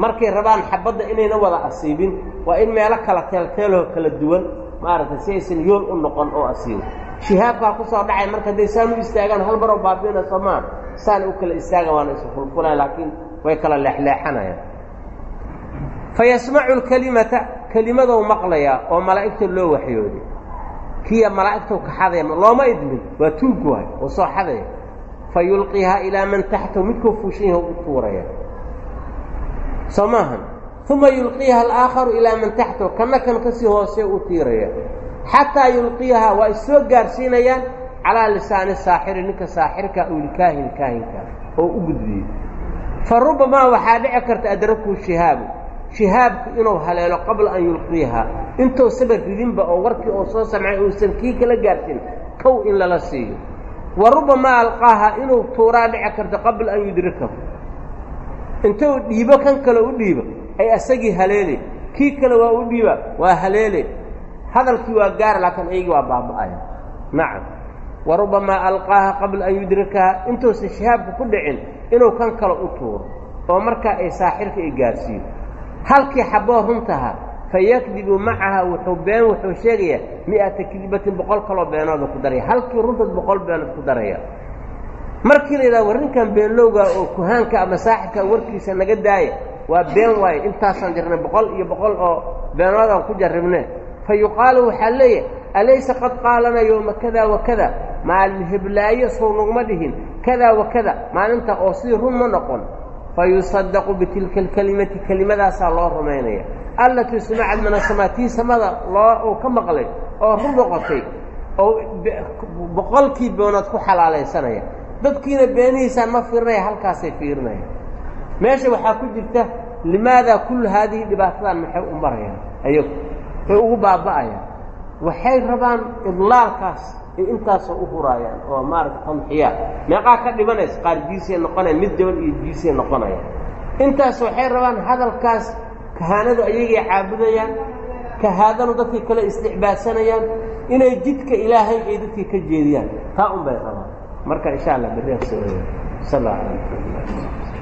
S1: markay rabaan xabadda inayna wada asiibin waa in meelo kala teelteeloo kala duwan maaragtay si aysan yool u noqon oo asiibo shihaabkaa ku soo dhacay marka hadday saan u istaagaan hal maroo baabi'ina soomaa saana u kala istaagan waana isfulfulaan laakiin way kala leexleexanayaan fa yasmacu lkelimata kelimadou maqlayaa oo malaa'igta loo waxyooday kiya malaa'igtou ka xadaya looma idmin waa tuug waay oo soo xadaya. Fa yulqiihaa ilaa man taxtahu midkuu fuushan yaha u tuuraya. Soo maahan uma yulqiiha alaakharu ilaa man taxtahu kana kan ka sii hoosee u tiiraya. Xataa yulqiyahaa waa is soo gaarsiinayaan calaa lisaani saaxiri ninka saaxirka ulkaahin kaahinka oo u gudbiyey fa rubamaa waxaa dhici karta adrakuu shihaabu shihaabku inuu haleelo qabla an yulqiiha. Intuu sabar ridinba oo warkii oo soo samcay uusan kii kala gaarsin kow in lala siiyo. Wa rubamaa alqaaha inuu tuuraa dhici karto qabla an yudrikahu. Intuu dhiibo kan kale u dhiibo ay asagii haleele kii kale waa u dhiiba waa haleele. Hadalkii waa gaara laakiin ayagii waa baaba'aya nacam. Wa rubamaa alqaaha qabla an yudrikaha intuusan shihaabka ku dhicin inuu kan kale u tuuro oo markaa ay saaxirka ay gaarsiiyo halkii xaboo runtaha fa yakdibu macaha wuxuu been wuxuu sheegayaa mi'ata kadibatin boqol kaloo beenooda ku daraya halkii runtood boqol beenood ku daraya markii la yidhaha warrinkan beenlowga oo kuhaanka ama saaxirka warkiisa naga daaya waa been waaye intaasaan jirnay boqol iyo boqol oo beenoodaan ku jarribne fa yuqaalu waxaa leeyahay alaysa qad qaalana yowma kada wa kada maalin heblaayo sow naguma dhihin. Kada wa kada maalinta oo sidii run ma noqon fa yusadaqu bitilka alkelimati kelimadaasaa loo rumaynaya allatii sumicad min asamaa tii samada loo uu ka maqlay oo run noqotay oo boqolkii beenood ku xalaalaysanaya dadkiina beenihiisaa ma fiirinaya halkaasay fiirinaya meesha waxaa ku jirta limaadaa kullu haadihi dhibaatadan maxay u marayaan ayagu way ugu baaba'ayaan waxay rabaan idlaalkaas intaasoo u huraayaan oo maaragta tamxiyaa meeqaa ka dhibanaysa qaar jiisay noqonaya mid jabal iyo jiisay noqonaya intaas waxay rabaan hadalkaas kahaanadu ayagay caabudayaan kahaadanu dadkii kale isdicbaadsanayaan inay jidka ilaahay ay dadkii ka jeediyaan. Taa un bay rabaan. Marka insha allah berriha soo sal alla ala